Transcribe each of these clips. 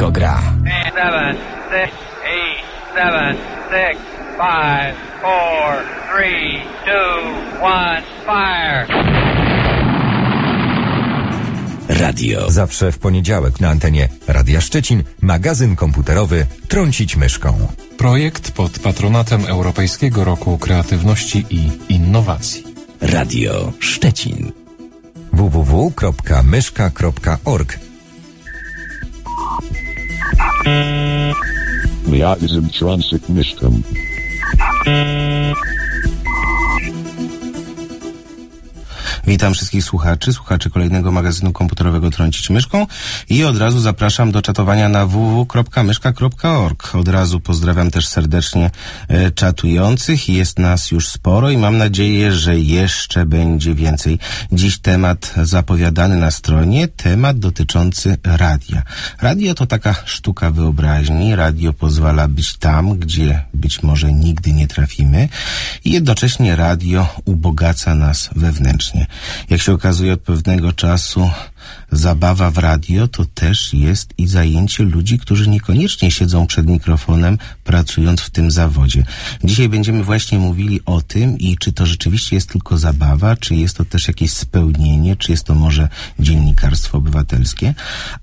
wszystko gra. Seven, six, eight, seven, six, five, four, three, two, one, fire. Radio. Zawsze w poniedziałek na antenie Radia Szczecin magazyn komputerowy Trącić myszką. Projekt pod patronatem Europejskiego Roku Kreatywności i Innowacji. Radio Szczecin. www.myszka.org Magazyn Trącić myszką. Witam wszystkich słuchaczy, słuchaczy kolejnego magazynu komputerowego Trącić Myszką i od razu zapraszam do czatowania na www.myszka.org. Od razu pozdrawiam też serdecznie e, czatujących. Jest nas już sporo i mam nadzieję, że jeszcze będzie więcej. Dziś temat zapowiadany na stronie, temat dotyczący radia. Radio to taka sztuka wyobraźni. Radio pozwala być tam, gdzie być może nigdy nie trafimy i jednocześnie radio ubogaca nas wewnętrznie. Jak się okazuje od pewnego czasu zabawa w radio to też jest i zajęcie ludzi, którzy niekoniecznie siedzą przed mikrofonem, pracując w tym zawodzie. Dzisiaj będziemy właśnie mówili o tym i czy to rzeczywiście jest tylko zabawa, czy jest to też jakieś spełnienie, czy jest to może dziennikarstwo obywatelskie.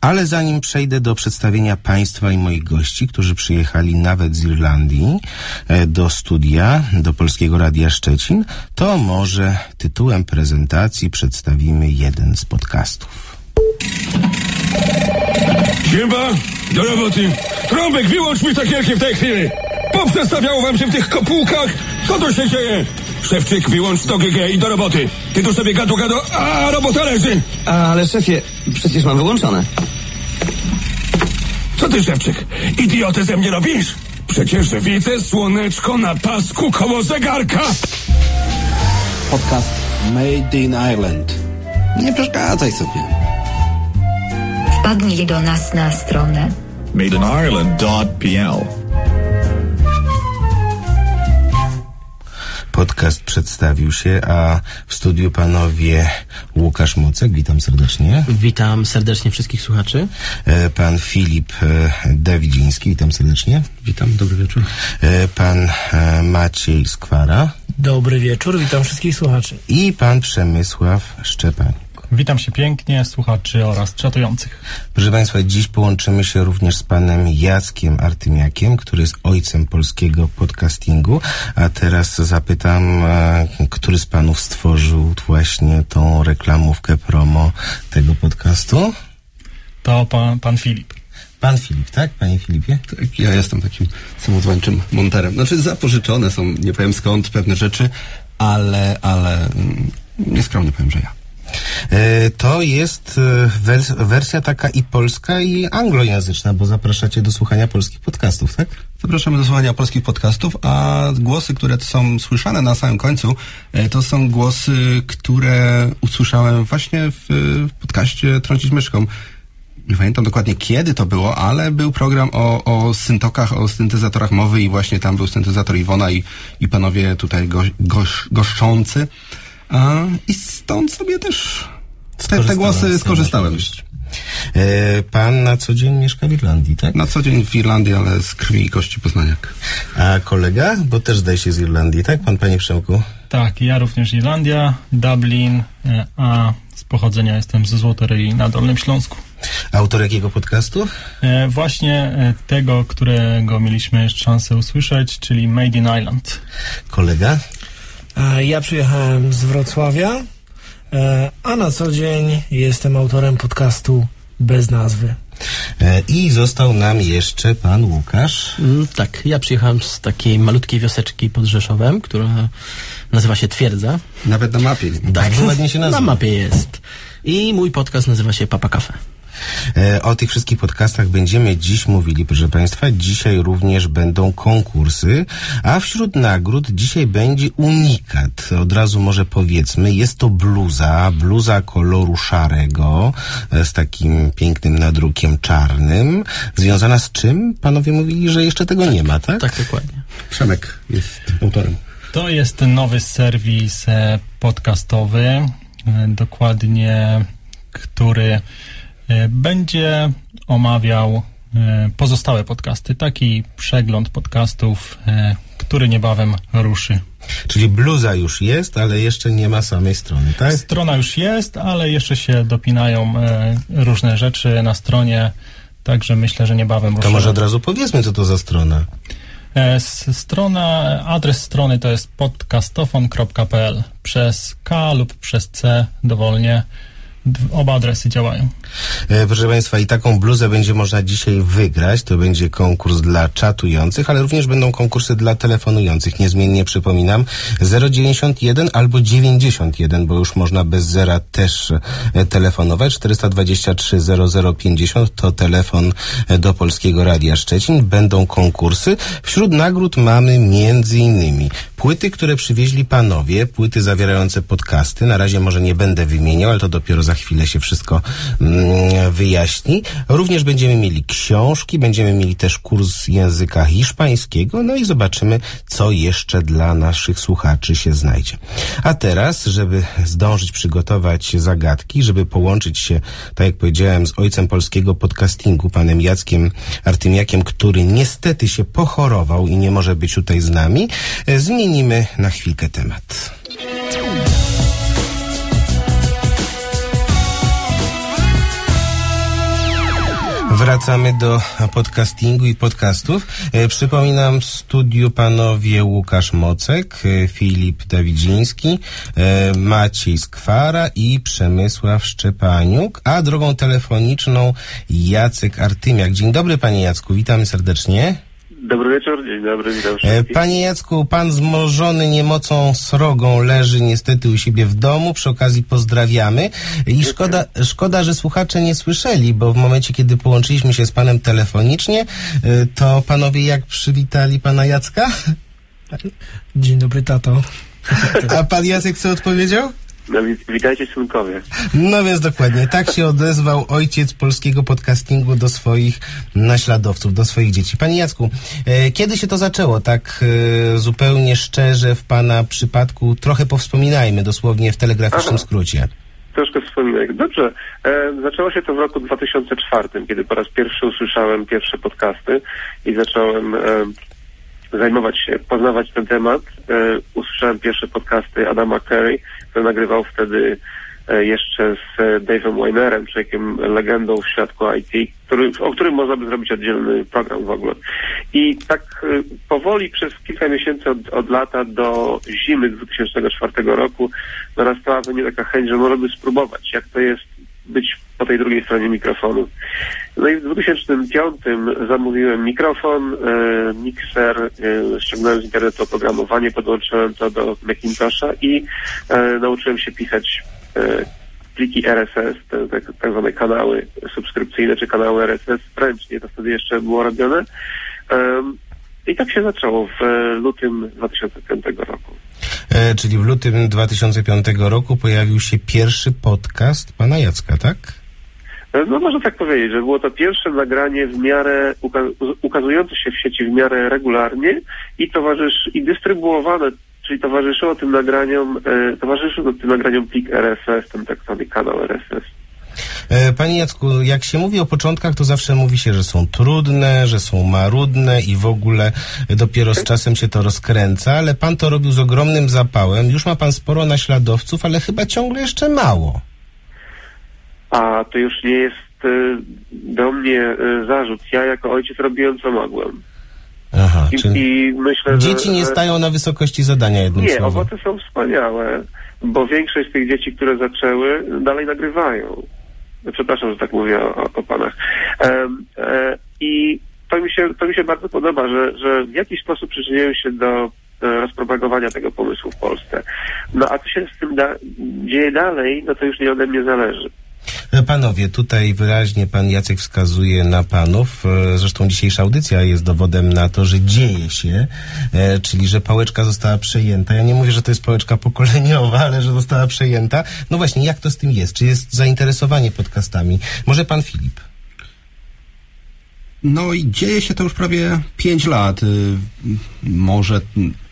Ale zanim przejdę do przedstawienia Państwa i moich gości, którzy przyjechali nawet z Irlandii e, do studia, do Polskiego Radia Szczecin, to może tytułem prezentacji przedstawimy jeden z podcastów. Siema, do roboty. Trąbek, wyłącz mi takierki w tej chwili. Poprzestawiało wam się w tych kopułkach? Co tu się dzieje? Szewczyk, wyłącz to GG i do roboty. Ty tu sobie gadu gadu, a robota leży. Ale szefie, przecież mam wyłączone. Co ty, Szewczyk, idiotę ze mnie robisz? Przecież widzę słoneczko na pasku koło zegarka. Podcast Made in Ireland. Nie przeszkadzaj sobie. Wpadnij do nas na stronę madeiниreland.pl Podcast przedstawił się, a w studiu panowie Łukasz Mocek, witam serdecznie. Witam serdecznie wszystkich słuchaczy. E, Pan Filip e, Dawidziński, witam serdecznie. Witam, dobry wieczór. E, Pan Maciej Skwara Dobry wieczór, witam wszystkich słuchaczy. i pan Przemysław Szczepan. Witam się pięknie, słuchaczy oraz czatujących. Proszę Państwa, dziś połączymy się również z panem Jackiem Artymiakiem, który jest ojcem polskiego podcastingu. A teraz zapytam, e, który z panów stworzył właśnie tą reklamówkę promo tego podcastu? To pan, pan Filip. Pan Filip, tak? Panie Filipie? Tak, ja jestem takim samozwańczym monterem. Znaczy zapożyczone są, nie powiem skąd, pewne rzeczy, ale, ale mm, nieskromnie powiem, że ja. E, To jest e, wers- wersja taka i polska, i anglojęzyczna, bo zapraszacie do słuchania polskich podcastów, tak? Zapraszamy do słuchania polskich podcastów, a głosy, które są słyszane na samym końcu, e, to są głosy, które usłyszałem właśnie w, w podcaście Trącić Myszką. Nie pamiętam dokładnie kiedy to było, ale był program o, o syntokach, o syntezatorach mowy i właśnie tam był syntezator Iwona i, i panowie tutaj go, goś, goszczący. A, I stąd sobie też te, te głosy skorzystałem. E, Pan na co dzień mieszka w Irlandii, tak? Na co dzień w Irlandii, ale z krwi i kości poznaniak. A kolega? Bo też zdaje się z Irlandii, tak? Pan, panie Przemku? Tak, ja również Irlandia, Dublin, e, a z pochodzenia jestem ze Złotoryi na Dolnym Śląsku. Autor jakiego podcastu? E, Właśnie tego, którego mieliśmy szansę usłyszeć, czyli Made in Island. Kolega? E, Ja przyjechałem z Wrocławia, e, a na co dzień jestem autorem podcastu bez nazwy. E, I został nam jeszcze pan Łukasz. Mm, tak, ja przyjechałem z takiej malutkiej wioseczki pod Rzeszowem, która nazywa się Twierdza. Nawet na mapie. Bardzo ładnie się nazywa. Na mapie jest. I mój podcast nazywa się Papa Cafe. E, O tych wszystkich podcastach będziemy dziś mówili, proszę Państwa. Dzisiaj również będą konkursy, a wśród nagród dzisiaj będzie unikat. Od razu może powiedzmy, jest to bluza, bluza koloru szarego e, z takim pięknym nadrukiem czarnym. Związana z czym? Panowie mówili, że jeszcze tego nie ma, tak? Tak, dokładnie. Przemek jest autorem. To jest nowy serwis e, podcastowy, dokładnie, który będzie omawiał e, pozostałe podcasty. Taki przegląd podcastów, e, który niebawem ruszy. Czyli bluza już jest, ale jeszcze nie ma samej strony, tak? Strona już jest, ale jeszcze się dopinają e, różne rzeczy na stronie, także myślę, że niebawem ruszy. To może od razu powiedzmy, co to za strona. E, Strona, adres strony to jest podcastofon.pl przez K lub przez C dowolnie. Oba adresy działają. E, Proszę Państwa, i taką bluzę będzie można dzisiaj wygrać. To będzie konkurs dla czatujących, ale również będą konkursy dla telefonujących. Niezmiennie przypominam 091 albo 91, bo już można bez zera też e, telefonować. 423 0050 to telefon e, do Polskiego Radia Szczecin. Będą konkursy. Wśród nagród mamy między innymi płyty, które przywieźli panowie, płyty zawierające podcasty. Na razie może nie będę wymieniał, ale to dopiero za chwilę się wszystko mm, wyjaśni. Również będziemy mieli książki, będziemy mieli też kurs języka hiszpańskiego, no i zobaczymy, co jeszcze dla naszych słuchaczy się znajdzie. A teraz, żeby zdążyć przygotować zagadki, żeby połączyć się, tak jak powiedziałem, z ojcem polskiego podcastingu, panem Jackiem Artymiakiem, który niestety się pochorował i nie może być tutaj z nami, e, zmienimy na chwilkę temat. Wracamy do podcastingu i podcastów. E, przypominam w studiu panowie Łukasz Mocek, e, Filip Dawidziński, e, Maciej Skwara i Przemysław Szczepaniuk, a drogą telefoniczną Jacek Artymiak. Dzień dobry panie Jacku, witamy serdecznie. Dobry wieczór, dzień dobry, witam E, wszystkich. Panie Jacku, pan zmożony niemocą srogą leży niestety u siebie w domu. Przy okazji pozdrawiamy. I szkoda, szkoda, że słuchacze nie słyszeli, bo w momencie, kiedy połączyliśmy się z panem telefonicznie, e, to panowie jak przywitali pana Jacka? Dzień dobry, tato. A pan Jacek co odpowiedział? No, wi- witajcie synkowie. No więc dokładnie, tak się odezwał ojciec polskiego podcastingu do swoich naśladowców, do swoich dzieci. Panie Jacku, e, kiedy się to zaczęło? Tak e, zupełnie szczerze w pana przypadku, trochę powspominajmy, dosłownie w telegraficznym Aha. skrócie. Troszkę wspominaj. Dobrze, e, zaczęło się to w roku 2004, kiedy po raz pierwszy usłyszałem pierwsze podcasty i zacząłem e, zajmować się, poznawać ten temat. E, usłyszałem pierwsze podcasty Adama Carey, który nagrywał wtedy e, jeszcze z e, Dave'em Weinerem, człowiekiem legendą w świadku IT, który, o którym można by zrobić oddzielny program w ogóle. I tak powoli przez kilka miesięcy od, od lata do zimy 2004 roku narastała we mnie taka chęć, że może by spróbować, jak to jest być po tej drugiej stronie mikrofonu. No i w 2005 zamówiłem mikrofon, e, mikser, e, ściągnąłem z internetu oprogramowanie, podłączyłem to do Macintosha i e, nauczyłem się pisać e, pliki RSS, te, te, tak zwane kanały subskrypcyjne czy kanały RSS ręcznie, to wtedy jeszcze było robione. Em, I tak się zaczęło w e, lutym 2005 roku. E, czyli w lutym 2005 roku pojawił się pierwszy podcast pana Jacka, tak? E, No można tak powiedzieć, że było to pierwsze nagranie w miarę uka- ukazujące się w sieci w miarę regularnie i towarzysz i dystrybuowane, czyli towarzyszyło tym nagraniom, e, towarzyszył tym nagraniom plik RSS, ten tak zwany kanał RSS. E, Panie Jacku, jak się mówi o początkach, to zawsze mówi się, że są trudne, że są marudne i w ogóle dopiero z czasem się to rozkręca, ale pan to robił z ogromnym zapałem. Już ma pan sporo naśladowców, ale chyba ciągle jeszcze mało. A to już nie jest e, do mnie e, zarzut. Ja jako ojciec robiłem co mogłem. Aha, I, czyli i myślę, że... dzieci nie że- stają na wysokości zadania, jednym Nie, słowem. owoce są wspaniałe, bo większość z tych dzieci, które zaczęły, dalej nagrywają. Przepraszam, że tak mówię o, o panach. E, I to mi, się, to mi się bardzo podoba, że, że w jakiś sposób przyczyniłem się do e, rozpropagowania tego pomysłu w Polsce. No a co się z tym da- dzieje dalej, no to już nie ode mnie zależy. E, Panowie, tutaj wyraźnie pan Jacek wskazuje na panów. E, Zresztą dzisiejsza audycja jest dowodem na to, że dzieje się, e, czyli że pałeczka została przejęta. Ja nie mówię, że to jest pałeczka pokoleniowa, ale że została przejęta. No właśnie, jak to z tym jest? Czy jest zainteresowanie podcastami? Może pan Filip? No i dzieje się to już prawie 5 lat. y, Może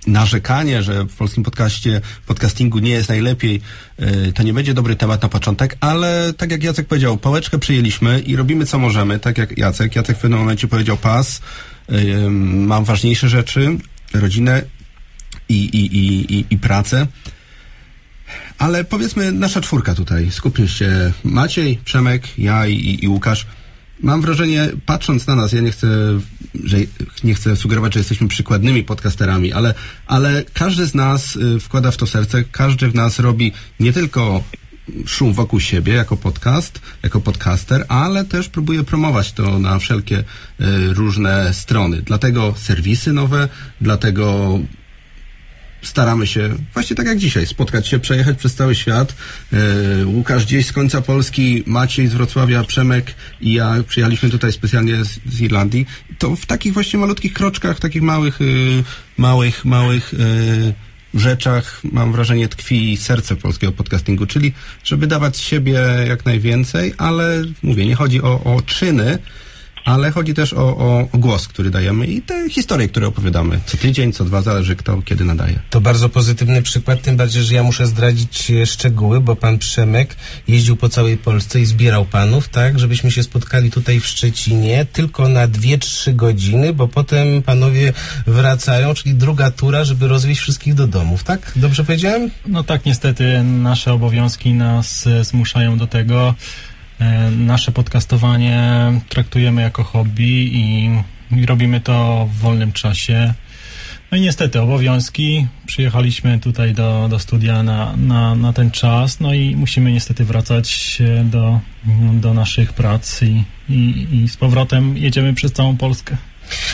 narzekanie, że w polskim podcaście, podcastingu nie jest najlepiej, y, to nie będzie dobry temat na początek, ale tak jak Jacek powiedział, pałeczkę przyjęliśmy i robimy co możemy, tak jak Jacek. Jacek w pewnym momencie powiedział pas, y, mam ważniejsze rzeczy, rodzinę i, i, i, i, i pracę. Ale powiedzmy nasza czwórka tutaj, skupmy się, Maciej, Przemek, ja i, i Łukasz. Mam wrażenie, patrząc na nas, ja nie chcę, że nie chcę sugerować, że jesteśmy przykładnymi podcasterami, ale, ale każdy z nas y, wkłada w to serce, każdy w nas robi nie tylko szum wokół siebie jako podcast, jako podcaster, ale też próbuje promować to na wszelkie y, różne strony. Dlatego serwisy nowe, dlatego staramy się, właśnie tak jak dzisiaj, spotkać się, przejechać przez cały świat. E, Łukasz gdzieś z końca Polski, Maciej z Wrocławia, Przemek i ja przyjechaliśmy tutaj specjalnie z, z Irlandii. To w takich właśnie malutkich kroczkach, takich małych, y, małych, małych y, rzeczach, mam wrażenie, tkwi serce polskiego podcastingu, czyli żeby dawać siebie jak najwięcej, ale mówię, nie chodzi o, o czyny, ale chodzi też o, o, o głos, który dajemy i te historie, które opowiadamy. Co tydzień, co dwa, zależy kto kiedy nadaje. To bardzo pozytywny przykład, tym bardziej, że ja muszę zdradzić e, szczegóły, bo pan Przemek jeździł po całej Polsce i zbierał panów, tak, żebyśmy się spotkali tutaj w Szczecinie tylko na 2-3 godziny, bo potem panowie wracają, czyli druga tura, żeby rozwieźć wszystkich do domów, tak? Dobrze powiedziałem? No tak, niestety nasze obowiązki nas e, zmuszają do tego. E, Nasze podcastowanie traktujemy jako hobby i, i robimy to w wolnym czasie. No i niestety obowiązki. Przyjechaliśmy tutaj do, do studia na, na, na ten czas, no i musimy niestety wracać e, do, do naszych prac i, i, i z powrotem jedziemy przez całą Polskę.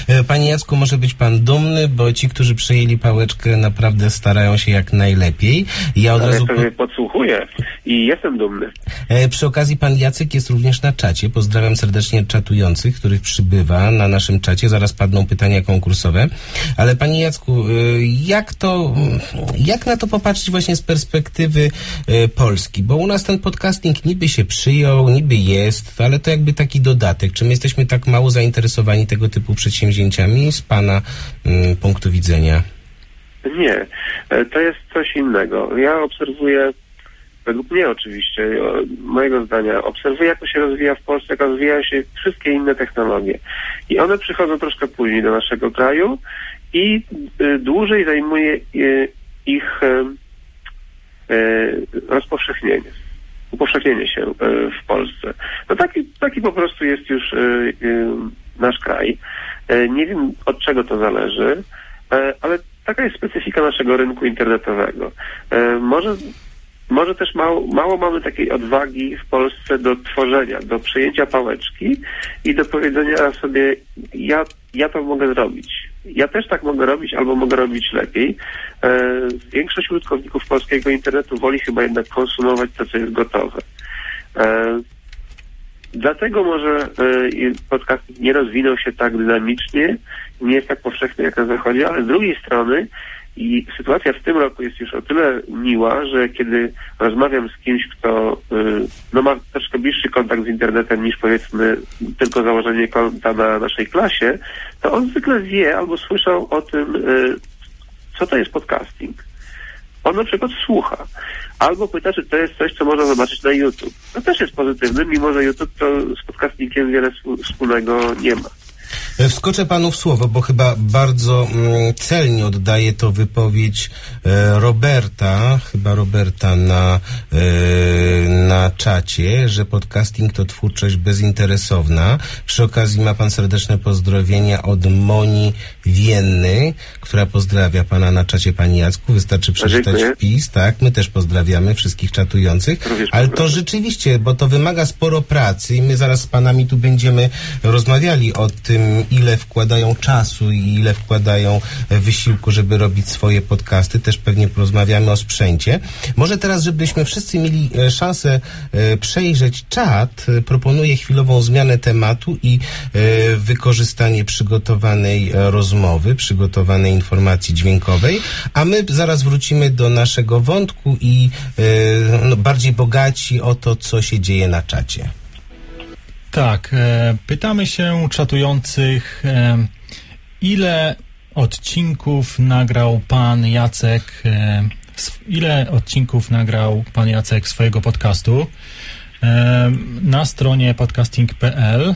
E, Panie Jacku, może być pan dumny, bo ci, którzy przejęli pałeczkę, naprawdę starają się jak najlepiej. Ja od Ale razu... sobie podsłuchuję i jestem dumny. E, Przy okazji pan Jacek jest również na czacie. Pozdrawiam serdecznie czatujących, których przybywa na naszym czacie. Zaraz padną pytania konkursowe. Ale panie Jacku, e, jak to, jak na to popatrzeć właśnie z perspektywy Polski? Bo u nas ten podcasting niby się przyjął, niby jest, ale to jakby taki dodatek. Czy my jesteśmy tak mało zainteresowani tego typu przedsięwzięciami z pana mm, punktu widzenia? Nie, e, to jest coś innego. Ja obserwuję, według mnie oczywiście, mojego zdania, obserwuję jak to się rozwija w Polsce, jak rozwijają się wszystkie inne technologie. I one przychodzą troszkę później do naszego kraju i y, dłużej zajmuje y, ich y, rozpowszechnienie. Upowszechnienie się w Polsce. No taki, taki po prostu jest już nasz kraj. E, Nie wiem od czego to zależy, e, ale taka jest specyfika naszego rynku internetowego. E, Może, może też mało, mało mamy takiej odwagi w Polsce do tworzenia, do przejęcia pałeczki i do powiedzenia sobie, ja, ja to mogę zrobić. Ja też tak mogę robić, albo mogę robić lepiej. Większość użytkowników polskiego internetu woli chyba jednak konsumować to, co jest gotowe. Dlatego może i podcast nie rozwinął się tak dynamicznie, nie jest tak powszechny jak na zachodzie, ale z drugiej strony i sytuacja w tym roku jest już o tyle miła, że kiedy rozmawiam z kimś, kto y, no, ma troszkę bliższy kontakt z internetem niż powiedzmy tylko założenie konta na naszej klasie, to on zwykle wie albo słyszał o tym, y, co to jest podcasting. On na przykład słucha. Albo pyta, czy to jest coś, co można zobaczyć na YouTube. To też jest pozytywne, mimo że YouTube to z podcastingiem wiele wspólnego nie ma. E, Wskoczę panu w słowo, bo chyba bardzo mm, celnie oddaje to wypowiedź e, Roberta, chyba Roberta na, e, na czacie, że podcasting to twórczość bezinteresowna. Przy okazji ma pan serdeczne pozdrowienia od Moni Wienny, która pozdrawia pana na czacie, pani Jacku. Wystarczy przeczytać dziękuję. wpis, tak? My też pozdrawiamy wszystkich czatujących. Również Ale to rzeczywiście, bo to wymaga sporo pracy i my zaraz z panami tu będziemy rozmawiali o tym, ile wkładają czasu i ile wkładają e, wysiłku, żeby robić swoje podcasty. Też pewnie porozmawiamy o sprzęcie. Może teraz, żebyśmy wszyscy mieli e, szansę e, przejrzeć czat, proponuję chwilową zmianę tematu i wykorzystanie przygotowanej rozmowy, przygotowanej informacji dźwiękowej, a my zaraz wrócimy do naszego wątku i no, bardziej bogaci o to, co się dzieje na czacie. Tak, e, pytamy się czatujących, e, ile odcinków nagrał pan Jacek? E, ile odcinków nagrał pan Jacek swojego podcastu? E, na stronie podcasting.pl.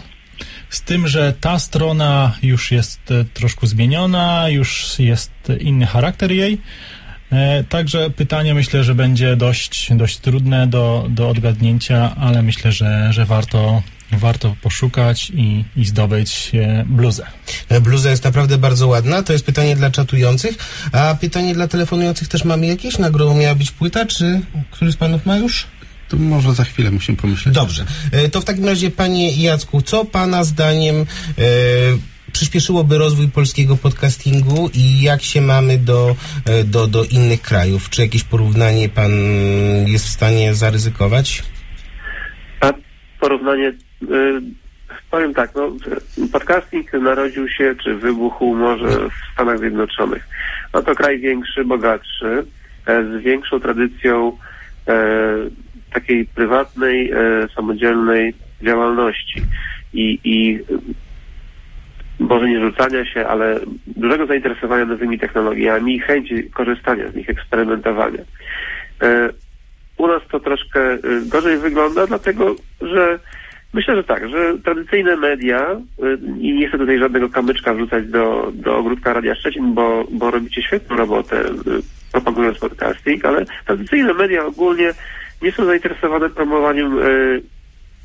Z tym, że ta strona już jest e, troszkę zmieniona, już jest inny charakter jej. E, Także pytanie myślę, że będzie dość, dość trudne do, do odgadnięcia, ale myślę, że, że warto, warto poszukać i, i zdobyć e, bluzę. E, Bluza jest naprawdę bardzo ładna. To jest pytanie dla czatujących. A pytanie dla telefonujących też mamy jakieś? Na grą miała być płyta, czy któryś z panów ma już? To może za chwilę musimy pomyśleć. Dobrze. E, To w takim razie, panie Jacku, co pana zdaniem e, przyspieszyłoby rozwój polskiego podcastingu i jak się mamy do, do, do innych krajów? Czy jakieś porównanie pan jest w stanie zaryzykować? A porównanie, y, powiem tak, no, podcasting narodził się, czy wybuchł może w Stanach Zjednoczonych. No to kraj większy, bogatszy, e, z większą tradycją e, takiej prywatnej, e, samodzielnej działalności. I, i może nie rzucania się, ale dużego zainteresowania nowymi technologiami i chęci korzystania z nich, eksperymentowania. E, u nas to troszkę y, gorzej wygląda, dlatego że myślę, że tak, że tradycyjne media, y, i nie chcę tutaj żadnego kamyczka wrzucać do, do ogródka Radia Szczecin, bo, bo robicie świetną robotę y, propagując podcasting, ale tradycyjne media ogólnie nie są zainteresowane promowaniem y,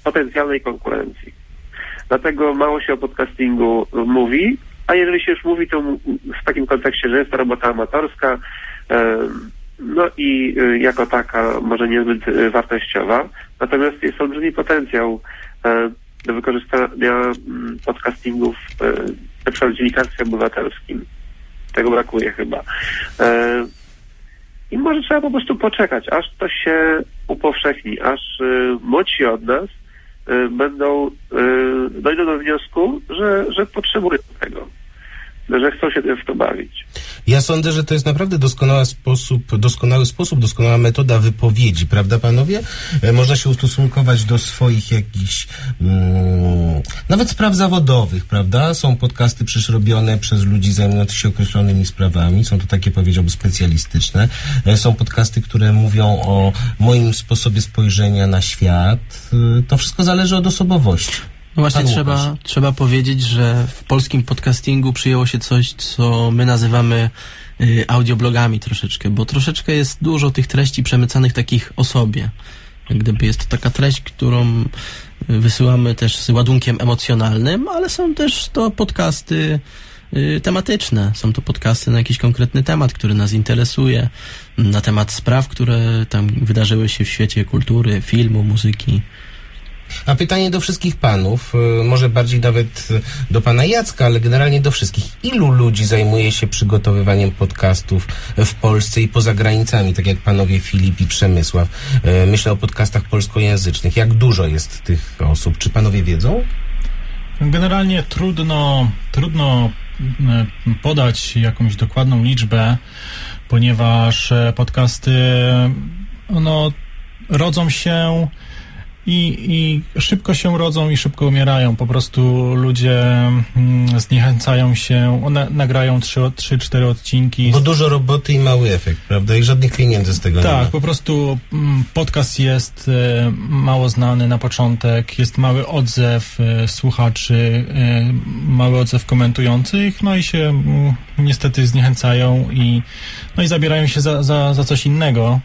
potencjalnej konkurencji. Dlatego mało się o podcastingu mówi, a jeżeli się już mówi, to w takim kontekście, że jest to robota amatorska, em, no i y, jako taka może niezbyt y, wartościowa, natomiast jest olbrzymi potencjał do wykorzystania mm, podcastingów e, na przykład w dziennikarstwie obywatelskim. Tego brakuje chyba. E, I może trzeba po prostu poczekać, aż to się upowszechni, aż młodsi od nas będą, dojdą do wniosku, że, że potrzebują tego, że chcą się w to bawić. Ja sądzę, że to jest naprawdę doskonały sposób, doskonały sposób, doskonała metoda wypowiedzi, prawda panowie? E, Można się ustosunkować do swoich jakichś, mm, nawet spraw zawodowych, prawda? Są podcasty przecież robione przez ludzi zajmujących się określonymi sprawami, są to takie powiedziałbym specjalistyczne. E, Są podcasty, które mówią o moim sposobie spojrzenia na świat. E, To wszystko zależy od osobowości. No właśnie Pan trzeba, trzeba powiedzieć, że w polskim podcastingu przyjęło się coś, co my nazywamy y, audioblogami troszeczkę, bo troszeczkę jest dużo tych treści przemycanych takich o sobie. Jak gdyby jest to taka treść, którą y, wysyłamy też z ładunkiem emocjonalnym, ale są też to podcasty y, tematyczne. Są to podcasty na jakiś konkretny temat, który nas interesuje, na temat spraw, które tam wydarzyły się w świecie kultury, filmu, muzyki. A pytanie do wszystkich panów, y, może bardziej nawet y, do pana Jacka, ale generalnie do wszystkich. Ilu ludzi zajmuje się przygotowywaniem podcastów w Polsce i poza granicami, tak jak panowie Filip i Przemysław? Y, Myślę o podcastach polskojęzycznych. Jak dużo jest tych osób? Czy panowie wiedzą? Generalnie trudno, trudno e, podać jakąś dokładną liczbę, ponieważ podcasty no, rodzą się i, i szybko się rodzą i szybko umierają. Po prostu ludzie mm, zniechęcają się, one nagrają 3-4 odcinki. Bo dużo roboty i mały efekt, prawda? I żadnych pieniędzy z tego nie Tak, ma. po prostu mm, podcast jest e, mało znany na początek, jest mały odzew e, słuchaczy, e, mały odzew komentujących, no i się mm, niestety zniechęcają i, no i zabierają się za, za, za coś innego.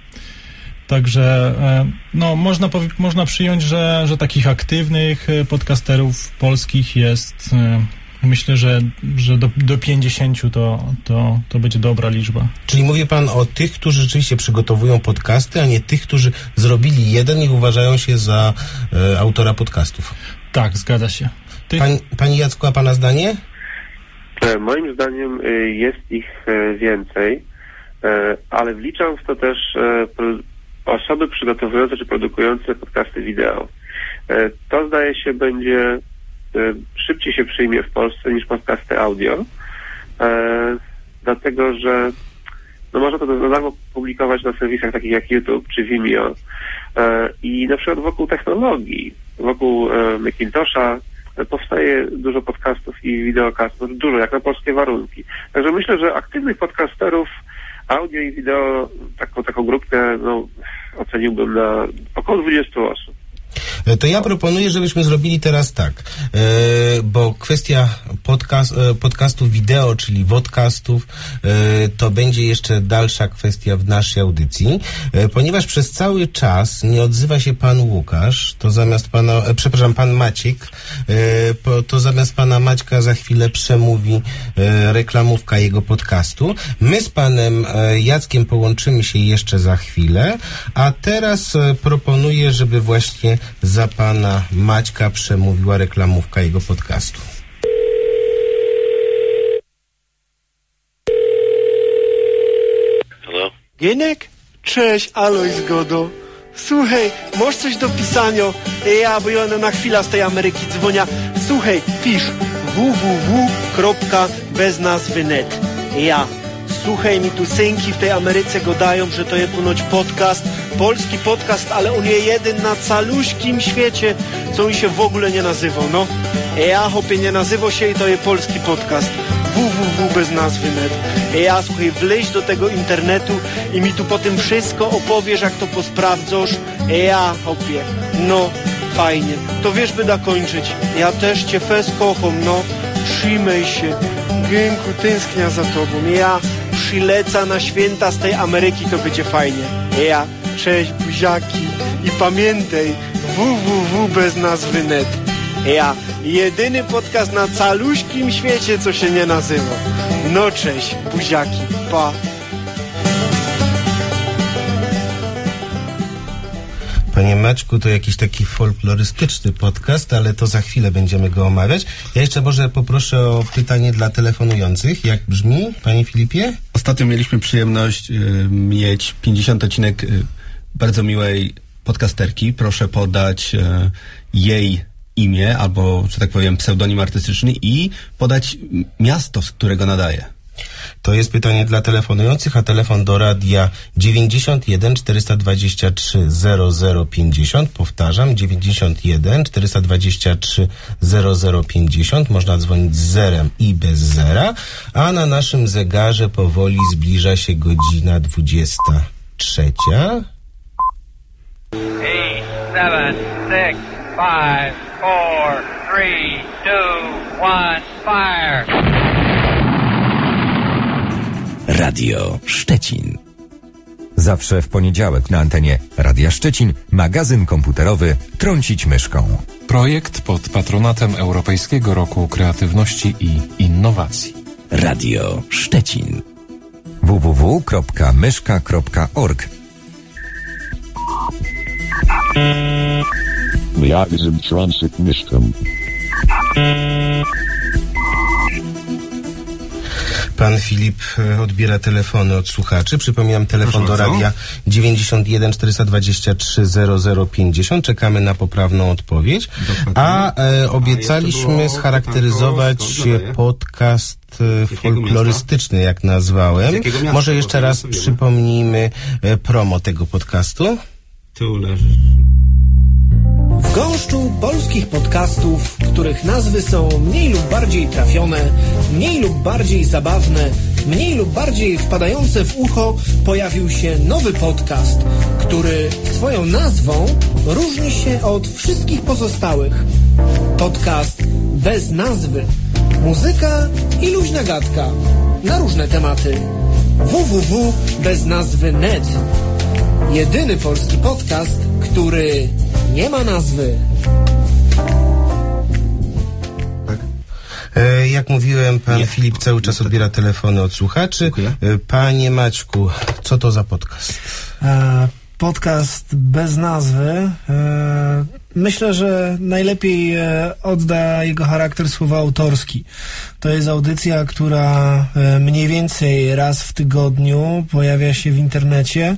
Także e, no, można, można przyjąć, że, że takich aktywnych e, podcasterów polskich jest e, myślę, że, że do, do 50 to, to, to będzie dobra liczba. Czyli mówi pan o tych, którzy rzeczywiście przygotowują podcasty, a nie tych, którzy zrobili jeden i uważają się za e, autora podcastów. Tak, zgadza się. Ty... Pan, pani Jacku, a pana zdanie? Moim zdaniem jest ich więcej, ale wliczam w to też osoby przygotowujące czy produkujące podcasty wideo. E, To zdaje się będzie e, szybciej się przyjmie w Polsce niż podcasty audio, e, dlatego że no można to za darmo publikować na serwisach takich jak YouTube czy Vimeo i na przykład wokół technologii, wokół Macintosha powstaje dużo podcastów i wideokastów, dużo jak na polskie warunki. Także myślę, że aktywnych podcasterów audio i wideo, taką, taką grupkę, no, oceniłbym na około 20 osób. E, To ja proponuję, żebyśmy zrobili teraz tak, e, bo kwestia podcast, e, podcastów wideo, czyli wodcastów, to będzie jeszcze dalsza kwestia w naszej audycji, ponieważ przez cały czas nie odzywa się pan Łukasz, to zamiast pana, przepraszam, pan Maciek, to zamiast pana Maćka za chwilę przemówi reklamówka jego podcastu. My z panem Jackiem połączymy się jeszcze za chwilę, a teraz proponuję, żeby właśnie za pana Maćka przemówiła reklamówka jego podcastu. Gienek? Cześć, Alojz Godo. Słuchaj, masz coś do pisania? Ja, bo ja na chwilę z tej Ameryki dzwonia. Słuchaj, pisz www.beznazwy.net Ja. Słuchaj, mi tu synki w tej Ameryce godają, że to jest ponoć podcast, polski podcast, ale on jest jeden na caluśkim świecie, co on się w ogóle nie nazywał, no. Ja, hopie, nie nazywał się i to jest polski podcast www bez nazwy net. Ja słuchaj, wleź do tego internetu i mi tu po tym wszystko opowiesz, jak to posprawdzasz. Ja, hopie, no, fajnie. To wiesz, by da kończyć. Ja też cię fes kocham, no. Przyjmij się. Gynku, tęsknia za tobą. Ja przyleca na święta z tej Ameryki, to będzie fajnie. Ja, cześć buziaki. I pamiętaj, www bez nazwy net. Ja, jedyny podcast na caluśkim świecie, co się nie nazywa. No cześć, buziaki, pa. Panie Maćku, to jakiś taki folklorystyczny podcast, ale to za chwilę będziemy go omawiać. Ja jeszcze może poproszę o pytanie dla telefonujących. Jak brzmi, panie Filipie? Ostatnio mieliśmy przyjemność y, mieć 50 odcinek y, bardzo miłej podcasterki. Proszę podać y, jej imię albo, że tak powiem, pseudonim artystyczny i podać miasto, z którego nadaje. To jest pytanie dla telefonujących, a telefon do radia 91 423 0050. Powtarzam, 91 423 0050. Można dzwonić z zerem i bez zera, a na naszym zegarze powoli zbliża się godzina 23. Eight, seven, six, five, four, three, two, one, fire. Radio Szczecin. Zawsze w poniedziałek na antenie Radia Szczecin magazyn komputerowy Trącić myszką. Projekt pod patronatem Europejskiego Roku Kreatywności i Innowacji. Radio Szczecin. www.myszka.org Magazyn Trącić myszką. Pan Filip e, odbiera telefony od słuchaczy. Przypominam, telefon Proszę do radia 91 423 0050. Czekamy na poprawną odpowiedź. A e, obiecaliśmy scharakteryzować podcast e, folklorystyczny, jak nazwałem. Może jeszcze raz przypomnijmy e, promo tego podcastu. Tu leży. Gąszczu polskich podcastów, których nazwy są mniej lub bardziej trafione, mniej lub bardziej zabawne, mniej lub bardziej wpadające w ucho, pojawił się nowy podcast, który swoją nazwą różni się od wszystkich pozostałych. Podcast bez nazwy. Muzyka i luźna gadka na różne tematy. www.beznazwy.net Jedyny polski podcast, który nie ma nazwy. E, Jak mówiłem, pan Filip cały czas odbiera telefony od słuchaczy. E, Panie Maćku, co to za podcast? E, podcast bez nazwy. E, myślę, że najlepiej e, odda jego charakter słowa autorski. To jest audycja, która e, mniej więcej raz w tygodniu pojawia się w internecie.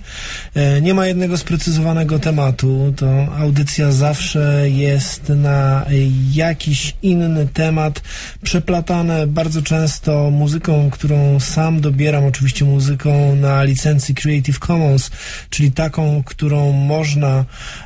E, nie ma jednego sprecyzowanego tematu. To audycja zawsze jest na jakiś inny temat, przeplatane bardzo często muzyką, którą sam dobieram, oczywiście muzyką na licencji Creative Commons, czyli taką, którą można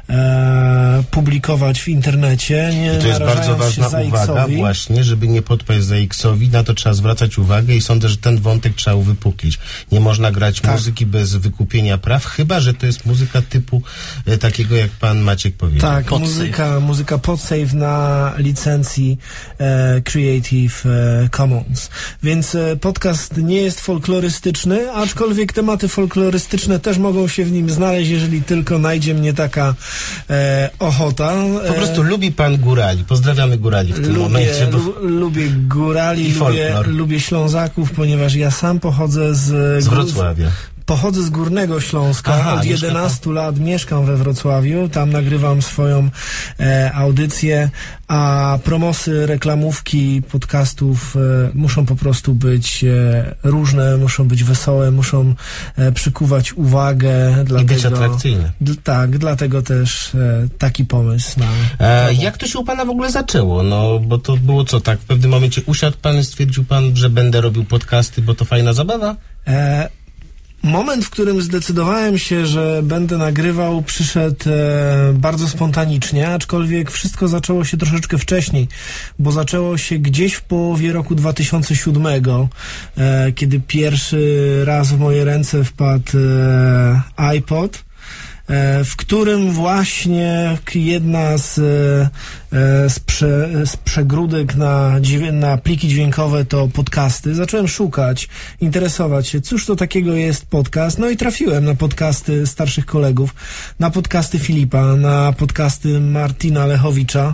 e, publikować publikować w internecie, nie I to jest bardzo ważna uwaga właśnie, żeby nie podpaść za X-owi, na to trzeba zwracać uwagę i sądzę, że ten wątek trzeba uwypuklić. Nie można grać Tak. muzyki bez wykupienia praw, chyba, że to jest muzyka typu e, takiego, jak pan Maciek powiedział. Tak, muzyka, muzyka podsave na licencji e, Creative e, Commons. Więc e, podcast nie jest folklorystyczny, aczkolwiek tematy folklorystyczne też mogą się w nim znaleźć, jeżeli tylko najdzie mnie taka e, ochota. Po prostu lubi pan górali. Pozdrawiamy górali w tym Lubię, momencie. Bo... lu, lubię górali, lubię, lubię Ślązaków, ponieważ ja sam pochodzę z, Z Wrocławia. Pochodzę z Górnego Śląska. Aha, Od mieszka 11 lat mieszkam we Wrocławiu. Tam nagrywam swoją e, audycję, a promosy, reklamówki podcastów e, muszą po prostu być e, różne, muszą być wesołe, muszą e, przykuwać uwagę. Dlatego, być atrakcyjne. Tak, dlatego też e, taki pomysł na E, jak to się u pana w ogóle zaczęło? No, bo to było co, tak? W pewnym momencie usiadł pan i stwierdził pan, że będę robił podcasty, bo to fajna zabawa? E, moment, w którym zdecydowałem się, że będę nagrywał, przyszedł e, bardzo spontanicznie, aczkolwiek wszystko zaczęło się troszeczkę wcześniej, bo zaczęło się gdzieś w połowie roku 2007, e, kiedy pierwszy raz w moje ręce wpadł e, iPod. E, W którym właśnie jedna z, e, e, z, prze, z przegródek na, na pliki dźwiękowe to podcasty. Zacząłem szukać, interesować się, cóż to takiego jest podcast. No i trafiłem na podcasty starszych kolegów, na podcasty Filipa, na podcasty Martina Lechowicza.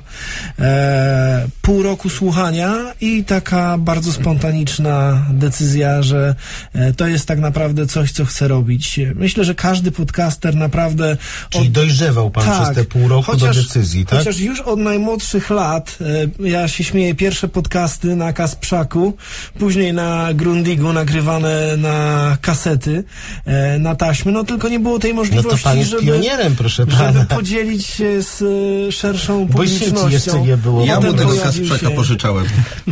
E, pół roku słuchania i taka bardzo spontaniczna decyzja, że to jest tak naprawdę coś, co chcę robić. Myślę, że każdy podcaster naprawdę... Czyli dojrzewał pan przez te pół roku do decyzji, tak? Chociaż już od najmłodszych lat, e, ja się śmieję, pierwsze podcasty na Kasprzaku, później na Grundigu nagrywane na kasety, e, na taśmy, no tylko nie było tej możliwości, pan jest żeby, pionierem, proszę pana. żeby podzielić się z e, szerszą Bo publicznością. jeszcze nie było. Ja mu tego Kasprzaka się- pożyczałem.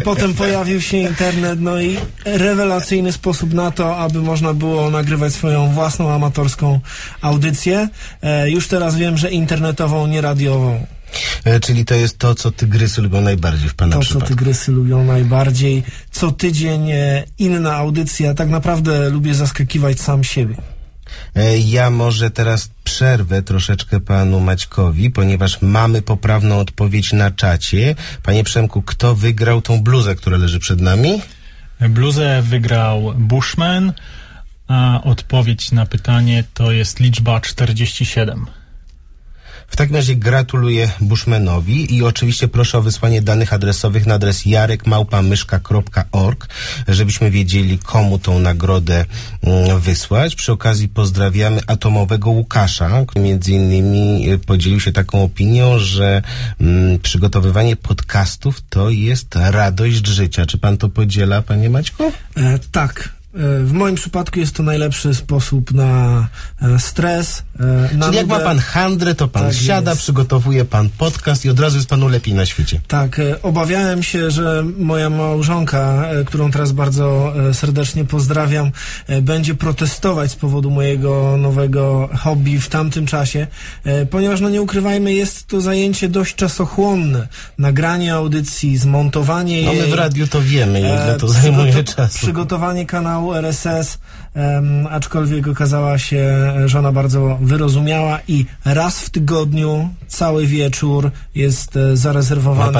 Potem pojawił się internet, no i rewelacyjny sposób na to, aby można było nagrywać swoją własną amatorską audycję. E, już teraz wiem, że internetową, nie radiową. E, czyli to jest to, co tygrysy lubią najbardziej w pana To, co przypadku. tygrysy lubią najbardziej. Co tydzień e, inna audycja. Tak naprawdę lubię zaskakiwać sam siebie. Ja może teraz przerwę troszeczkę panu Maćkowi, ponieważ mamy poprawną odpowiedź na czacie. Panie Przemku, kto wygrał tą bluzę, która leży przed nami? Bluzę wygrał Bushman, a odpowiedź na pytanie to jest liczba 47. W takim razie gratuluję Bushmanowi i oczywiście proszę o wysłanie danych adresowych na adres jarekmałpamyszka.org, żebyśmy wiedzieli, komu tą nagrodę mm, wysłać. Przy okazji pozdrawiamy atomowego Łukasza, który między innymi y, podzielił się taką opinią, że mm, przygotowywanie podcastów to jest radość życia. Czy pan to podziela, panie Maćku? E, tak. W moim przypadku jest to najlepszy sposób na e, stres. e, Na Czyli jak ma pan handrę, to pan Tak siada, jest. przygotowuje pan podcast i od razu jest panu lepiej na świecie. Tak, e, obawiałem się, że moja małżonka, którą teraz bardzo serdecznie pozdrawiam, będzie protestować z powodu mojego nowego hobby w tamtym czasie, ponieważ, no nie ukrywajmy, jest to zajęcie dość czasochłonne. Nagranie audycji, zmontowanie No my jej. w radiu to wiemy, ile to zajmuje czasu. Przygotowanie kanału RSS, aczkolwiek okazała się e, żona bardzo wyrozumiała i raz w tygodniu, cały wieczór jest e, zarezerwowany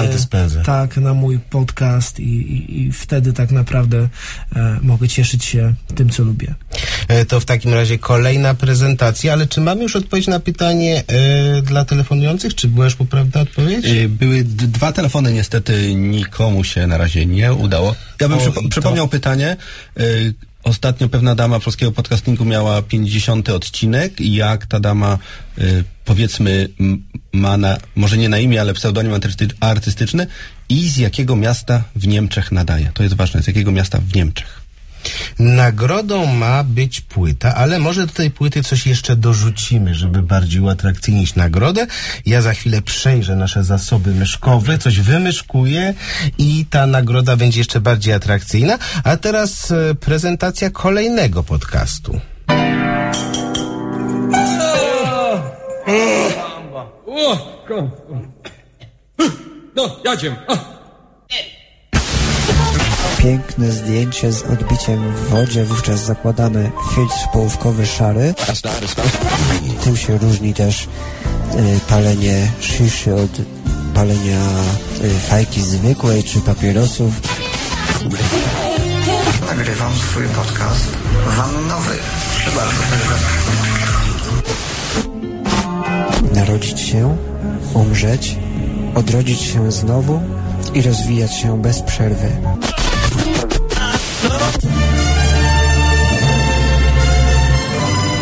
tak, na mój podcast i, i, i wtedy tak naprawdę e, mogę cieszyć się tym, co lubię. E, To w takim razie kolejna prezentacja, ale czy mamy już odpowiedź na pytanie e, dla telefonujących? Czy była już poprawna odpowiedź? Były d- dwa telefony, niestety nikomu się na razie nie udało. Ja bym O, przypo- to- przypomniał pytanie. Ostatnio pewna dama polskiego podcastingu miała 50 odcinek i jak ta dama, y, powiedzmy, ma na, może nie na imię, ale pseudonim artysty- artystyczny i z jakiego miasta w Niemczech nadaje. To jest ważne, z jakiego miasta w Niemczech. Nagrodą ma być płyta, ale może do tej płyty coś jeszcze dorzucimy, żeby bardziej uatrakcyjnić nagrodę. Ja za chwilę przejrzę nasze zasoby myszkowe, coś wymyszkuję i ta nagroda będzie jeszcze bardziej atrakcyjna. A teraz e, prezentacja kolejnego podcastu. No, jadziem. Piękne zdjęcie z odbiciem w wodzie, wówczas zakładamy filtr połówkowy szary. Tym się różni też y, palenie szyszy od palenia y, fajki zwykłej czy papierosów. Nagrywam swój podcast wannowy. Narodzić się, umrzeć, odrodzić się znowu i rozwijać się bez przerwy.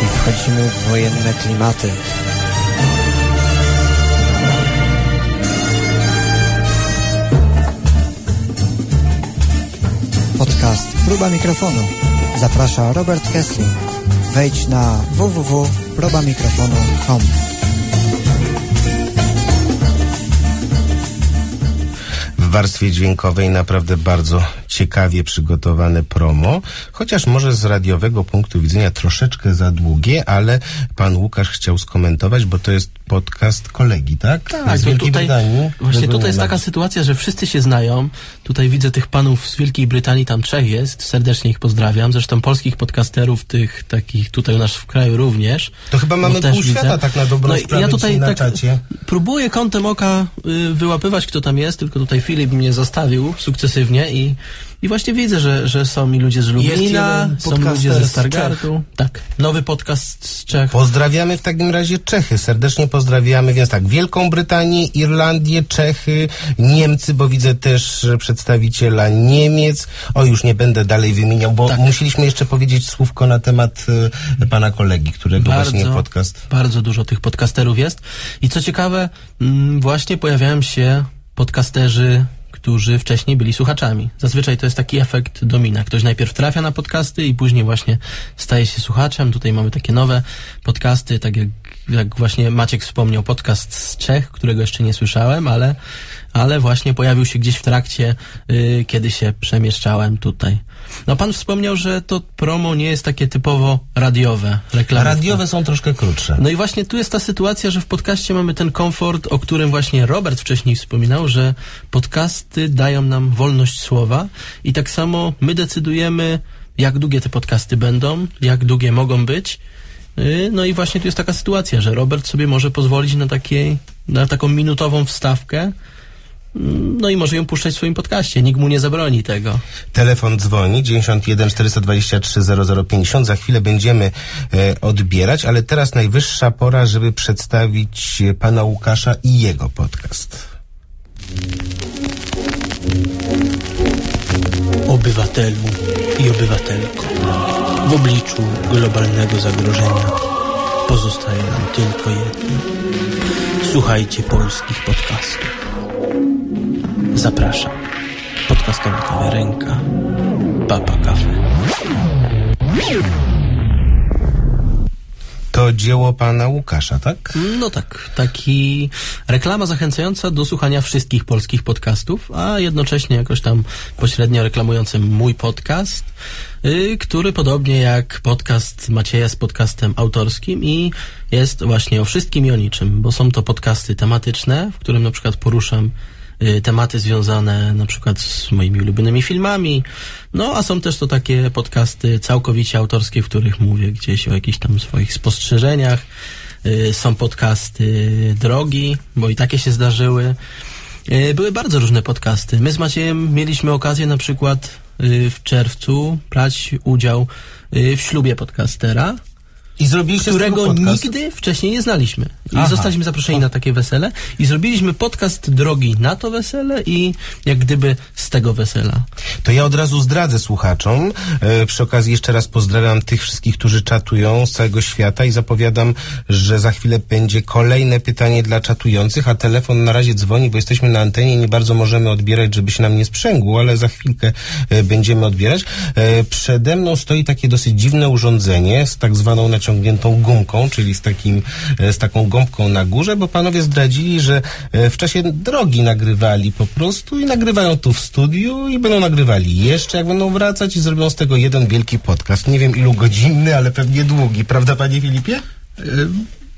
I wchodzimy w wojenne klimaty. Podcast Próba Mikrofonu. Zaprasza Robert Kessling. Wejdź na www.probamikrofonu.com. w warstwie dźwiękowej naprawdę bardzo ciekawie przygotowane promo, chociaż może z radiowego punktu widzenia troszeczkę za długie, ale pan Łukasz chciał skomentować, bo to jest podcast kolegi, tak? Tak, z Wielkiej tutaj, Brytanii. właśnie tutaj jest taka sytuacja, że wszyscy się znają. Tutaj widzę tych panów z Wielkiej Brytanii, tam trzech jest. Serdecznie ich pozdrawiam. Zresztą polskich podcasterów, tych takich tutaj u nas w kraju również. To chyba mamy pół świata widzę. tak na dobrą no, sprawę Ja tutaj tak czacie. próbuję kątem oka y, wyłapywać, kto tam jest, tylko tutaj Filip mnie zostawił sukcesywnie i, i właśnie widzę, że, że są mi ludzie z Lublina, są ludzie ze Stargardu. Tak, nowy podcast z Czech. Pozdrawiamy w takim razie Czechy, serdecznie pozdrawiamy, więc tak, Wielką Brytanię, Irlandię, Czechy, Niemcy, bo widzę też przedstawiciela Niemiec. O, już nie będę dalej wymieniał, bo Tak. musieliśmy jeszcze powiedzieć słówko na temat e, pana kolegi, którego właśnie podcast. Bardzo dużo tych podcasterów jest. I co ciekawe, mm, właśnie pojawiają się podcasterzy, którzy wcześniej byli słuchaczami. Zazwyczaj to jest taki efekt domina. Ktoś najpierw trafia na podcasty i później właśnie staje się słuchaczem. Tutaj mamy takie nowe podcasty, tak jak, jak właśnie Maciek wspomniał, podcast z Czech, którego jeszcze nie słyszałem, ale, ale właśnie pojawił się gdzieś w trakcie, y, kiedy się przemieszczałem tutaj. No pan wspomniał, że to promo nie jest takie typowo radiowe, reklamowe. Radiowe są troszkę krótsze. No i właśnie tu jest ta sytuacja, że w podcaście mamy ten komfort, o którym właśnie Robert wcześniej wspominał, że podcasty dają nam wolność słowa i tak samo my decydujemy, jak długie te podcasty będą, jak długie mogą być. Yy, No i właśnie tu jest taka sytuacja, że Robert sobie może pozwolić na takiej, na taką minutową wstawkę, no i może ją puszczać w swoim podcaście. Nikt mu nie zabroni tego. Telefon dzwoni 91 423 0050. Za chwilę będziemy e, odbierać, ale teraz najwyższa pora, żeby przedstawić e, pana Łukasza i jego podcast. Obywatelu i obywatelko, w obliczu globalnego zagrożenia pozostaje nam tylko jedno. Słuchajcie polskich podcastów. Zapraszam. Podcastowa kawiarenka Papa Cafe. To dzieło pana Łukasza, tak? No tak, taki reklama zachęcająca do słuchania wszystkich polskich podcastów, a jednocześnie jakoś tam pośrednio reklamujący mój podcast, y, który podobnie jak podcast Macieja z podcastem autorskim i jest właśnie o wszystkim i o niczym, bo są to podcasty tematyczne, w którym na przykład poruszam tematy związane na przykład z moimi ulubionymi filmami, no a są też to takie podcasty całkowicie autorskie, w których mówię gdzieś o jakichś tam swoich spostrzeżeniach, Y, są podcasty drogi, bo i takie się zdarzyły. Y, Były bardzo różne podcasty. My z Maciejem mieliśmy okazję na przykład y, w czerwcu brać udział y, w ślubie podcastera. I zrobiliście którego nigdy wcześniej nie znaliśmy. I Aha. zostaliśmy zaproszeni na takie wesele i zrobiliśmy podcast drogi na to wesele i jak gdyby z tego wesela. To ja od razu zdradzę słuchaczom. E, przy okazji jeszcze raz pozdrawiam tych wszystkich, którzy czatują z całego świata i zapowiadam, że za chwilę będzie kolejne pytanie dla czatujących, a telefon na razie dzwoni, bo jesteśmy na antenie i nie bardzo możemy odbierać, żeby się nam nie sprzęgło, ale za chwilkę e, będziemy odbierać. E, przede mną stoi takie dosyć dziwne urządzenie z tak zwaną naciągniętą gumką, czyli z takim, e, z taką gąbką na górze, bo panowie zdradzili, że e, w czasie drogi nagrywali po prostu i nagrywają tu w studiu i będą nagrywali jeszcze, jak będą wracać i zrobią z tego jeden wielki podcast. Nie wiem ilu godzinny, ale pewnie długi, prawda panie Filipie?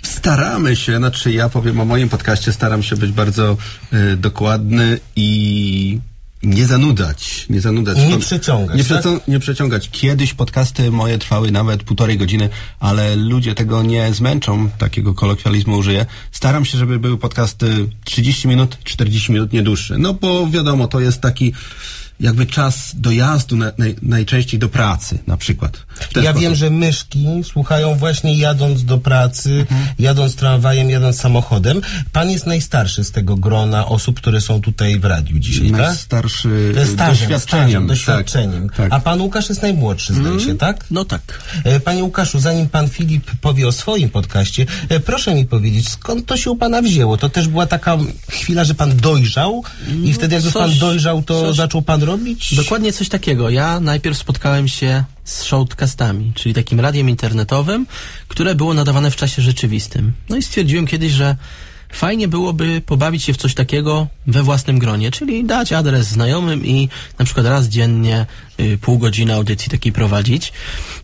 Staramy się, znaczy ja powiem o moim podcaście, staram się być bardzo y, dokładny i nie zanudzać, nie zanudzać. Nie To- przeciągać, Nie, tak? nie przeciągać. Kiedyś podcasty moje trwały nawet półtorej godziny, ale ludzie tego nie zmęczą, takiego kolokwializmu użyję. Staram się, żeby były podcasty 30 minut, 40 minut, nie dłuższe. No bo wiadomo, to jest taki jakby czas dojazdu na, naj, najczęściej do pracy na przykład. Ja sposób. wiem, że myszki słuchają właśnie jadąc do pracy, jadąc tramwajem, jadąc samochodem. Pan jest najstarszy z tego grona osób, które są tutaj w radiu dzisiaj, tak? Najstarszy jest stażem, doświadczeniem, tak, doświadczeniem. tak. A pan Łukasz jest najmłodszy, zdaje się, tak? No tak. E, Panie Łukaszu, zanim pan Filip powie o swoim podcaście, e, proszę mi powiedzieć, skąd to się u pana wzięło? To też była taka chwila, że pan dojrzał i wtedy jak już pan dojrzał, to coś- zaczął pan robić? Dokładnie coś takiego. Ja najpierw spotkałem się z shortcastami, czyli takim radiem internetowym, które było nadawane w czasie rzeczywistym. No i stwierdziłem kiedyś, że fajnie byłoby pobawić się w coś takiego we własnym gronie, czyli dać adres znajomym i na przykład raz dziennie y, pół godziny audycji takiej prowadzić.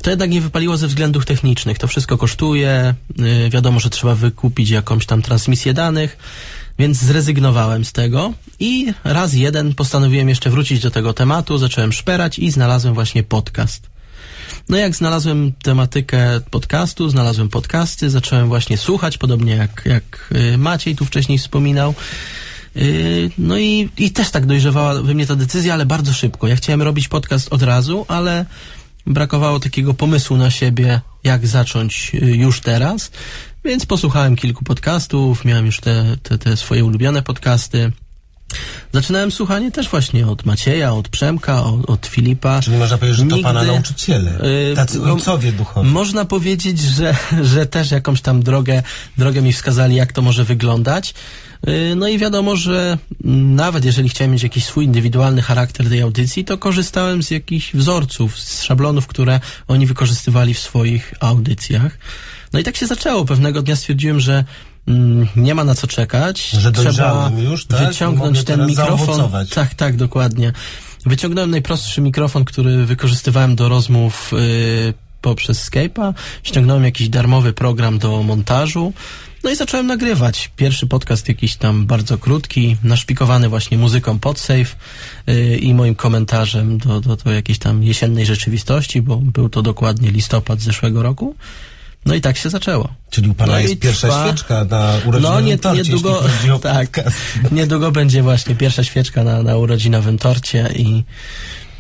To jednak nie wypaliło ze względów technicznych. To wszystko kosztuje, y, wiadomo, że trzeba wykupić jakąś tam transmisję danych, więc zrezygnowałem z tego i raz jeden postanowiłem jeszcze wrócić do tego tematu, zacząłem szperać i znalazłem właśnie podcast. No jak znalazłem tematykę podcastu, znalazłem podcasty, zacząłem właśnie słuchać, podobnie jak, jak y, Maciej tu wcześniej wspominał. Y, No i, i też tak dojrzewała we mnie ta decyzja, ale bardzo szybko. Ja chciałem robić podcast od razu, ale brakowało takiego pomysłu na siebie, jak zacząć y, już teraz. Więc posłuchałem kilku podcastów, miałem już te, te, te swoje ulubione podcasty. Zaczynałem słuchanie też właśnie od Macieja, od Przemka, od, od Filipa. Czyli można powiedzieć, że to pana nauczyciele, y, tacy ojcowie duchowi. Można powiedzieć, że, że też jakąś tam drogę, drogę mi wskazali, jak to może wyglądać. Y, No i wiadomo, że nawet jeżeli chciałem mieć jakiś swój indywidualny charakter tej audycji, to korzystałem z jakichś wzorców, z szablonów, które oni wykorzystywali w swoich audycjach. No i tak się zaczęło. Pewnego dnia stwierdziłem, że mm, nie ma na co czekać. Że Trzeba już, tak? wyciągnąć ten mikrofon. zaowocować. Tak, tak, dokładnie. Wyciągnąłem najprostszy mikrofon, który wykorzystywałem do rozmów y, poprzez Skype'a. Ściągnąłem jakiś darmowy program do montażu. No i zacząłem nagrywać. Pierwszy podcast jakiś tam bardzo krótki, naszpikowany właśnie muzyką PodSafe y, i moim komentarzem do, do, do jakiejś tam jesiennej rzeczywistości, bo był to dokładnie listopad zeszłego roku. No i tak się zaczęło. Czyli u pana No jest pierwsza trwa- świeczka na urodzinowym No nie, torcie, niedługo, tak, niedługo będzie właśnie pierwsza świeczka na, na urodzinowym torcie i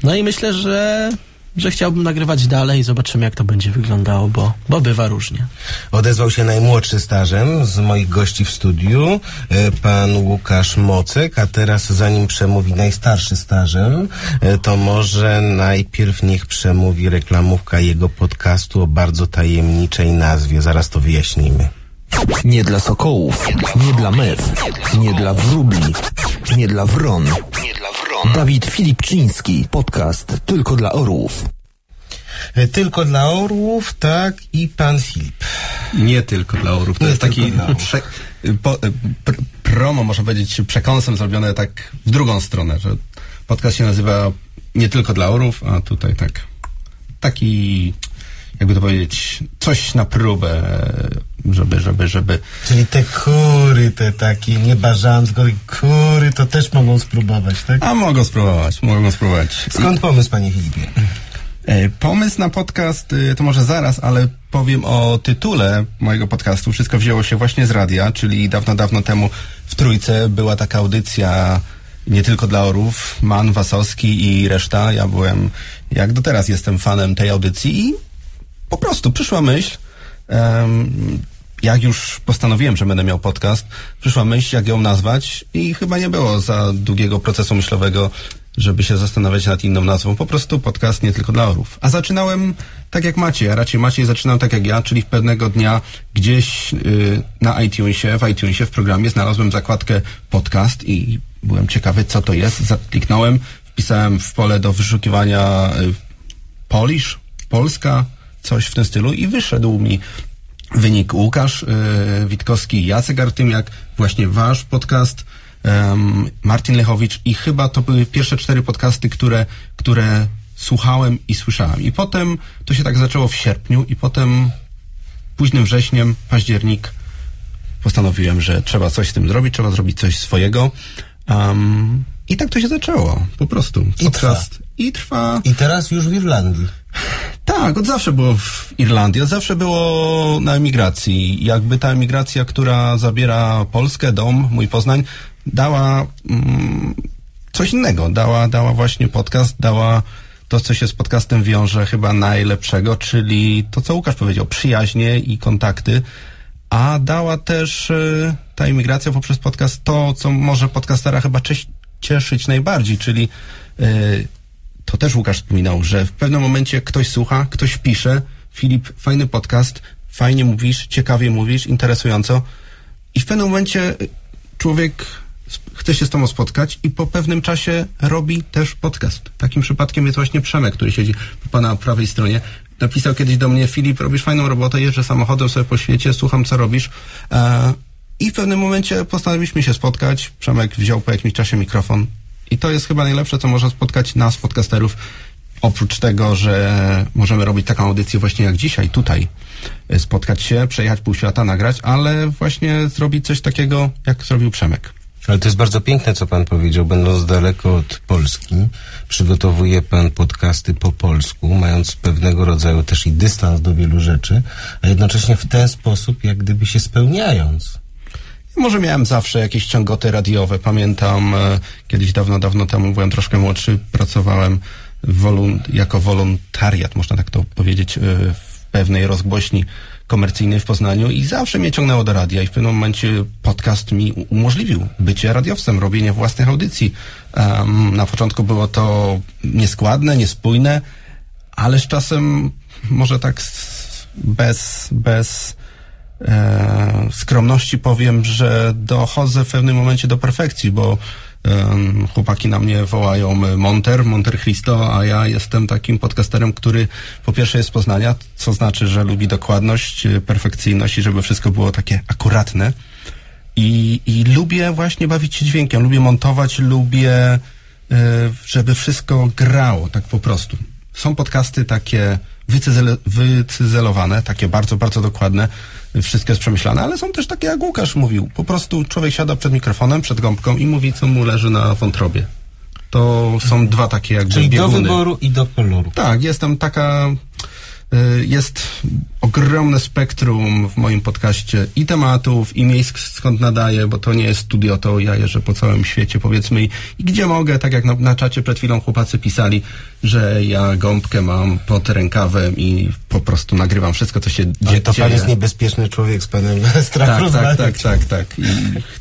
no i myślę, że, że chciałbym nagrywać dalej i zobaczymy jak to będzie wyglądało, bo, bo bywa różnie. Odezwał się najmłodszy stażem z moich gości w studiu, e, pan Łukasz Mocek, a teraz zanim przemówi najstarszy stażem, e, to może najpierw niech przemówi reklamówka jego podcastu o bardzo tajemniczej nazwie. Zaraz to wyjaśnimy. Nie dla sokołów, nie dla mew, nie dla wróbli, nie dla wron. Dawid Filipczyński, podcast tylko dla orłów. E, Tylko dla orłów, tak, i pan Filip. Nie tylko dla orów. To Nie jest taki orłów. prze, po, pr, promo, można powiedzieć, przekąsem zrobione tak w drugą stronę, że podcast się nazywa nie tylko dla orów, a tutaj tak taki, jakby to powiedzieć, coś na próbę, żeby, żeby, żeby Czyli te kury, te takie niebarżantko, kury, to też mogą spróbować, tak? A mogą spróbować, mogą spróbować. Skąd pomysł, panie Filipie? E, Pomysł na podcast e, to może zaraz, ale powiem o tytule mojego podcastu. Wszystko wzięło się właśnie z radia, czyli dawno, dawno temu w Trójce była taka audycja nie tylko dla orów, Man, Wasowski i reszta. Ja byłem, jak do teraz jestem fanem tej audycji i po prostu przyszła myśl, jak już postanowiłem, że będę miał podcast, przyszła myśl, jak ją nazwać i chyba nie było za długiego procesu myślowego, żeby się zastanawiać nad inną nazwą. Po prostu podcast nie tylko dla orów. A zaczynałem tak jak Maciej, a raczej Maciej zaczynał tak jak ja, czyli pewnego dnia gdzieś y, na iTunesie, w iTunesie w programie znalazłem zakładkę podcast i byłem ciekawy, co to jest. Zakliknąłem, wpisałem w pole do wyszukiwania y, Polish, Polska, coś w tym stylu i wyszedł mi wynik Łukasz yy, Witkowski Jacek Artymiak, właśnie wasz podcast, Martin Lechowicz i chyba to były pierwsze cztery podcasty, które, które słuchałem i słyszałem. I potem to się tak zaczęło w sierpniu i potem późnym wrześniem, październik postanowiłem, że trzeba coś z tym zrobić, trzeba zrobić coś swojego. Um, I tak to się zaczęło, po prostu. I trwa. I trwa. I teraz już w Irlandii. Tak, od zawsze było w Irlandii, od zawsze było na emigracji. Jakby ta emigracja, która zabiera Polskę, dom, mój Poznań, dała mm, coś innego. Dała, dała właśnie podcast, dała to, co się z podcastem wiąże chyba najlepszego, czyli to, co Łukasz powiedział, przyjaźnie i kontakty, a dała też y, ta imigracja poprzez podcast to, co może podcastera chyba cies- cieszyć najbardziej, czyli y, to też Łukasz wspominał, że w pewnym momencie ktoś słucha, ktoś pisze, Filip, fajny podcast, fajnie mówisz, ciekawie mówisz, interesująco i w pewnym momencie człowiek chce się z tobą spotkać i po pewnym czasie robi też podcast. Takim przypadkiem jest właśnie Przemek, który siedzi po pana prawej stronie. Napisał kiedyś do mnie, Filip, robisz fajną robotę, jeżdżę samochodem sobie po świecie, słucham, co robisz. E, I w pewnym momencie postanowiliśmy się spotkać. Przemek wziął po jakimś czasie mikrofon. I to jest chyba najlepsze, co może spotkać nas, podcasterów. Oprócz tego, że możemy robić taką audycję właśnie jak dzisiaj, tutaj. E, Spotkać się, przejechać pół świata, nagrać, ale właśnie zrobić coś takiego, jak zrobił Przemek. Ale to jest bardzo piękne, co pan powiedział. Będąc daleko od Polski, przygotowuje pan podcasty po polsku, mając pewnego rodzaju też i dystans do wielu rzeczy, a jednocześnie w ten sposób, jak gdyby się spełniając. Może miałem zawsze jakieś ciągoty radiowe. Pamiętam, e, kiedyś dawno, dawno temu byłem troszkę młodszy, pracowałem wolun- jako wolontariat, można tak to powiedzieć, e, w pewnej rozgłośni komercyjnej w Poznaniu i zawsze mnie ciągnęło do radia i w pewnym momencie podcast mi umożliwił bycie radiowcem, robienie własnych audycji. Em, na początku było to nieskładne, niespójne, ale z czasem może tak bez, bez e, skromności powiem, że dochodzę w pewnym momencie do perfekcji, bo em, chłopaki na mnie wołają e, Monter, Monter Christo, a ja jestem takim podcasterem, który po pierwsze jest z Poznania, co znaczy, że lubi dokładność, e, perfekcyjność i żeby wszystko było takie akuratne. I, I lubię właśnie bawić się dźwiękiem, lubię montować, lubię, e, żeby wszystko grało, tak po prostu. Są podcasty takie wycyzelowane, takie bardzo, bardzo dokładne, wszystko jest przemyślane, ale są też takie, jak Łukasz mówił, po prostu człowiek siada przed mikrofonem, przed gąbką i mówi, co mu leży na wątrobie. To są dwa takie jakby Czyli do bieguny. wyboru i do koloru. Tak, jestem taka. Y, Jest ogromne spektrum w moim podcaście i tematów, i miejsc, skąd nadaję, bo to nie jest studio, to ja jeżdżę po całym świecie, powiedzmy, i, gdzie mogę, tak jak na, na czacie przed chwilą chłopacy pisali, że ja gąbkę mam pod rękawem i po prostu nagrywam wszystko, co się Ale dzie- to dzieje. pan jest niebezpieczny człowiek z panem strach Tak, tak, tak, tak, tak. I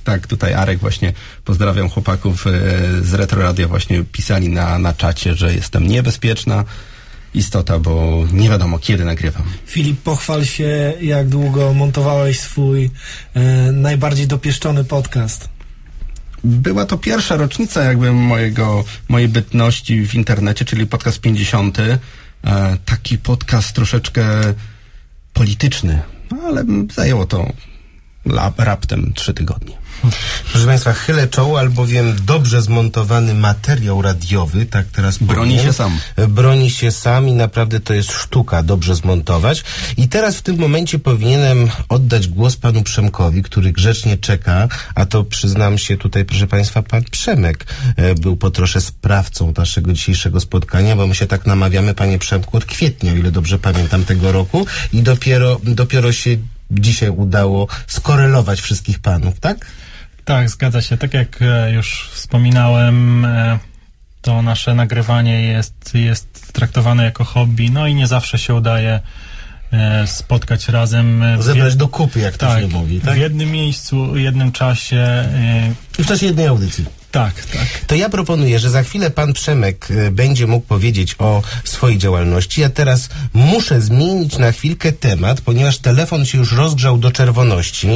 tak, tutaj Arek właśnie, pozdrawiam chłopaków e, z Retro Radia, właśnie pisali na, na czacie, że jestem niebezpieczna istota, bo nie wiadomo kiedy nagrywam. Filip, pochwal się, jak długo montowałeś swój e, najbardziej dopieszczony podcast. Była to pierwsza rocznica jakby mojego, mojej bytności w internecie, czyli podcast 50. E, taki podcast troszeczkę polityczny, ale zajęło to la, raptem trzy tygodnie. Proszę Państwa, chylę czoło, albowiem dobrze zmontowany materiał radiowy, tak teraz Broni powiem, się sam. Broni się sam i naprawdę to jest sztuka dobrze zmontować. I teraz w tym momencie powinienem oddać głos panu Przemkowi, który grzecznie czeka, a to przyznam się tutaj, proszę Państwa, pan Przemek e, był po trosze sprawcą naszego dzisiejszego spotkania, bo my się tak namawiamy, panie Przemku, od kwietnia, o ile dobrze pamiętam, tego roku i dopiero, dopiero się dzisiaj udało skorelować wszystkich panów, tak? Tak, zgadza się. Tak jak e, już wspominałem, e, to nasze nagrywanie jest, jest traktowane jako hobby, no i nie zawsze się udaje e, spotkać razem. w Zebrać do kupy, jak to tak, się mówi, tak? W jednym miejscu, jednym czasie. I w czasie jednej audycji. Tak, tak. To ja proponuję, że za chwilę pan Przemek e, będzie mógł powiedzieć o swojej działalności. Ja teraz muszę zmienić na chwilkę temat, ponieważ telefon się już rozgrzał do czerwoności.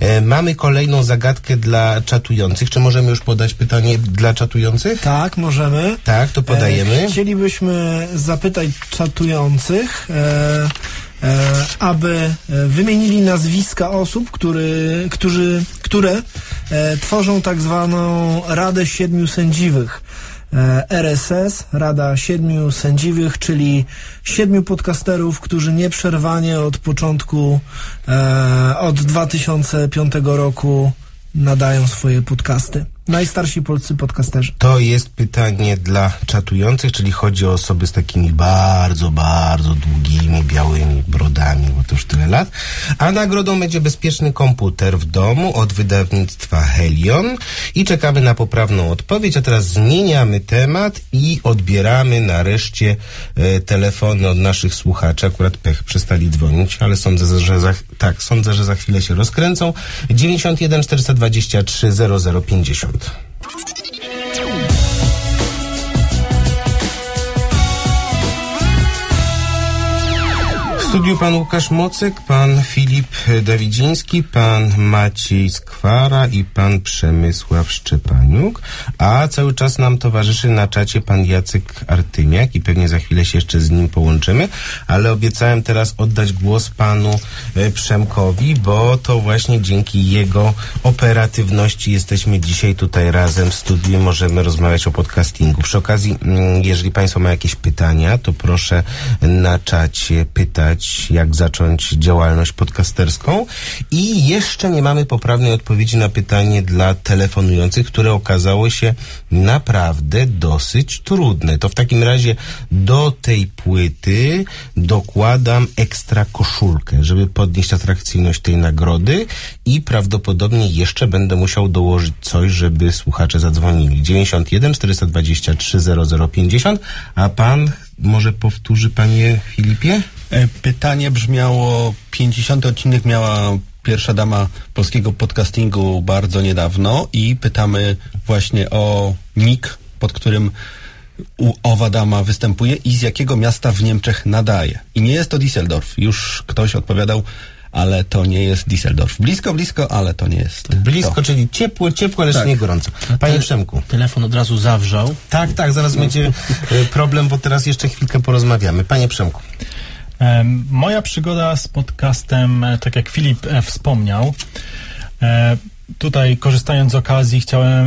E, mamy kolejną zagadkę dla czatujących. Czy możemy już podać pytanie dla czatujących? Tak, możemy. Tak, to podajemy. E, chcielibyśmy zapytać czatujących, e, aby e, wymienili nazwiska osób, który, którzy, które e, tworzą tak zwaną Radę Siedmiu Sędziwych. e, RSS, Rada Siedmiu Sędziwych, czyli siedmiu podcasterów, którzy nieprzerwanie od początku, e, od 2005 roku nadają swoje podcasty. Najstarsi polscy podcasterzy. To jest pytanie dla czatujących, czyli chodzi o osoby z takimi bardzo, bardzo długimi, białymi brodami, bo to już tyle lat. A nagrodą będzie bezpieczny komputer w domu od wydawnictwa Helion i czekamy na poprawną odpowiedź. A teraz zmieniamy temat i odbieramy nareszcie e, telefony od naszych słuchaczy. Akurat pech przestali dzwonić, ale sądzę, że za, tak, sądzę, że za chwilę się rozkręcą. 91 423 0050. W studiu pan Łukasz Mocek, pan Filip Dawidziński, pan Maciej Skwara i pan Przemysław Szczepaniuk, a cały czas nam towarzyszy na czacie pan Jacek Artymiak i pewnie za chwilę się jeszcze z nim połączymy, ale obiecałem teraz oddać głos panu e, Przemkowi, bo to właśnie dzięki jego operatywności jesteśmy dzisiaj tutaj razem w studiu i możemy rozmawiać o podcastingu. Przy okazji, mm, jeżeli państwo mają jakieś pytania, to proszę na czacie pytać, jak zacząć działalność podcasterską. I jeszcze nie mamy poprawnej odpowiedzi na pytanie dla telefonujących, które okazało się naprawdę dosyć trudne. To w takim razie do tej płyty dokładam ekstra koszulkę, żeby podnieść atrakcyjność tej nagrody i prawdopodobnie jeszcze będę musiał dołożyć coś, żeby słuchacze zadzwonili. 91 423 0050, a pan może powtórzy, panie Filipie? E, Pytanie brzmiało, 50 odcinek miała pierwsza dama polskiego podcastingu bardzo niedawno i pytamy właśnie o nick, pod którym u owa dama występuje i z jakiego miasta w Niemczech nadaje. I nie jest to Düsseldorf. Już ktoś odpowiadał, ale to nie jest Düsseldorf. Blisko, blisko, ale to nie jest. Blisko, to. czyli ciepło, ciepło, ale Tak. nie gorąco. Panie Przemku. Telefon od razu zawrzał. Tak, tak, zaraz będzie e, problem, bo teraz jeszcze chwilkę porozmawiamy. Panie Przemku. Moja przygoda z podcastem, e, tak jak Filip e, wspomniał, e, tutaj korzystając z okazji chciałem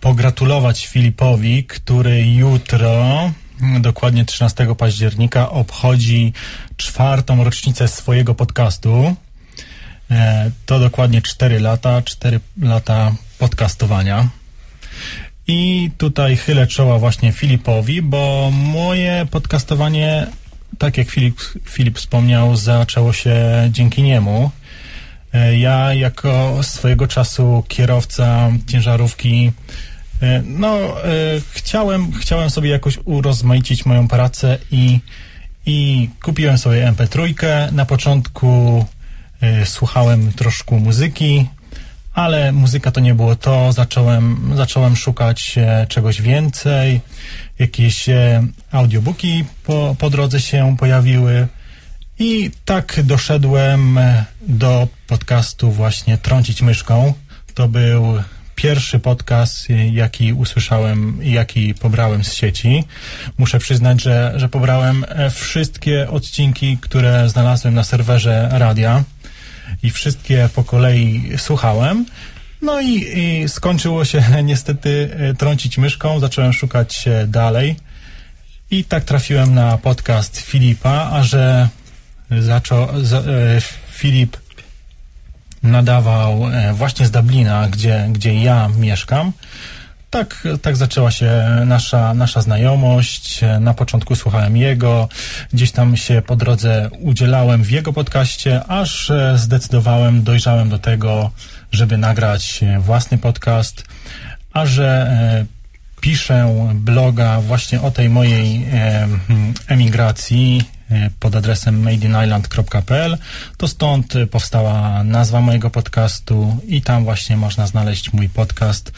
pogratulować Filipowi, który jutro, mm, dokładnie 13 października, obchodzi czwartą rocznicę swojego podcastu. To dokładnie 4 lata, 4 lata podcastowania. I tutaj chylę czoła właśnie Filipowi, bo moje podcastowanie, tak jak Filip, Filip wspomniał, zaczęło się dzięki niemu. E, Ja jako swojego czasu kierowca ciężarówki, e, no, e, chciałem, chciałem sobie jakoś urozmaicić moją pracę i, i kupiłem sobie MP3. Na początku słuchałem troszkę muzyki, ale muzyka to nie było to. Zacząłem, zacząłem szukać czegoś więcej. Jakieś e, audiobooki po, po drodze się pojawiły. I tak doszedłem e, do podcastu właśnie Trącić Myszką. To był pierwszy podcast, e, jaki usłyszałem i jaki pobrałem z sieci. Muszę przyznać, że, że pobrałem wszystkie odcinki, które znalazłem na serwerze radia i wszystkie po kolei słuchałem. No i, i skończyło się niestety e, trącić myszką, zacząłem szukać dalej i tak trafiłem na podcast Filipa, a że zaczął, za, e, Filip nadawał e, właśnie z Dublina, gdzie, gdzie ja mieszkam. Tak, tak zaczęła się nasza, nasza znajomość. E, Na początku słuchałem jego, gdzieś tam się po drodze udzielałem w jego podcaście, aż zdecydowałem, dojrzałem do tego, żeby nagrać e, własny podcast, a że e, piszę bloga właśnie o tej mojej e, mm, emigracji pod adresem madeinisland.pl, to stąd powstała nazwa mojego podcastu i tam właśnie można znaleźć mój podcast.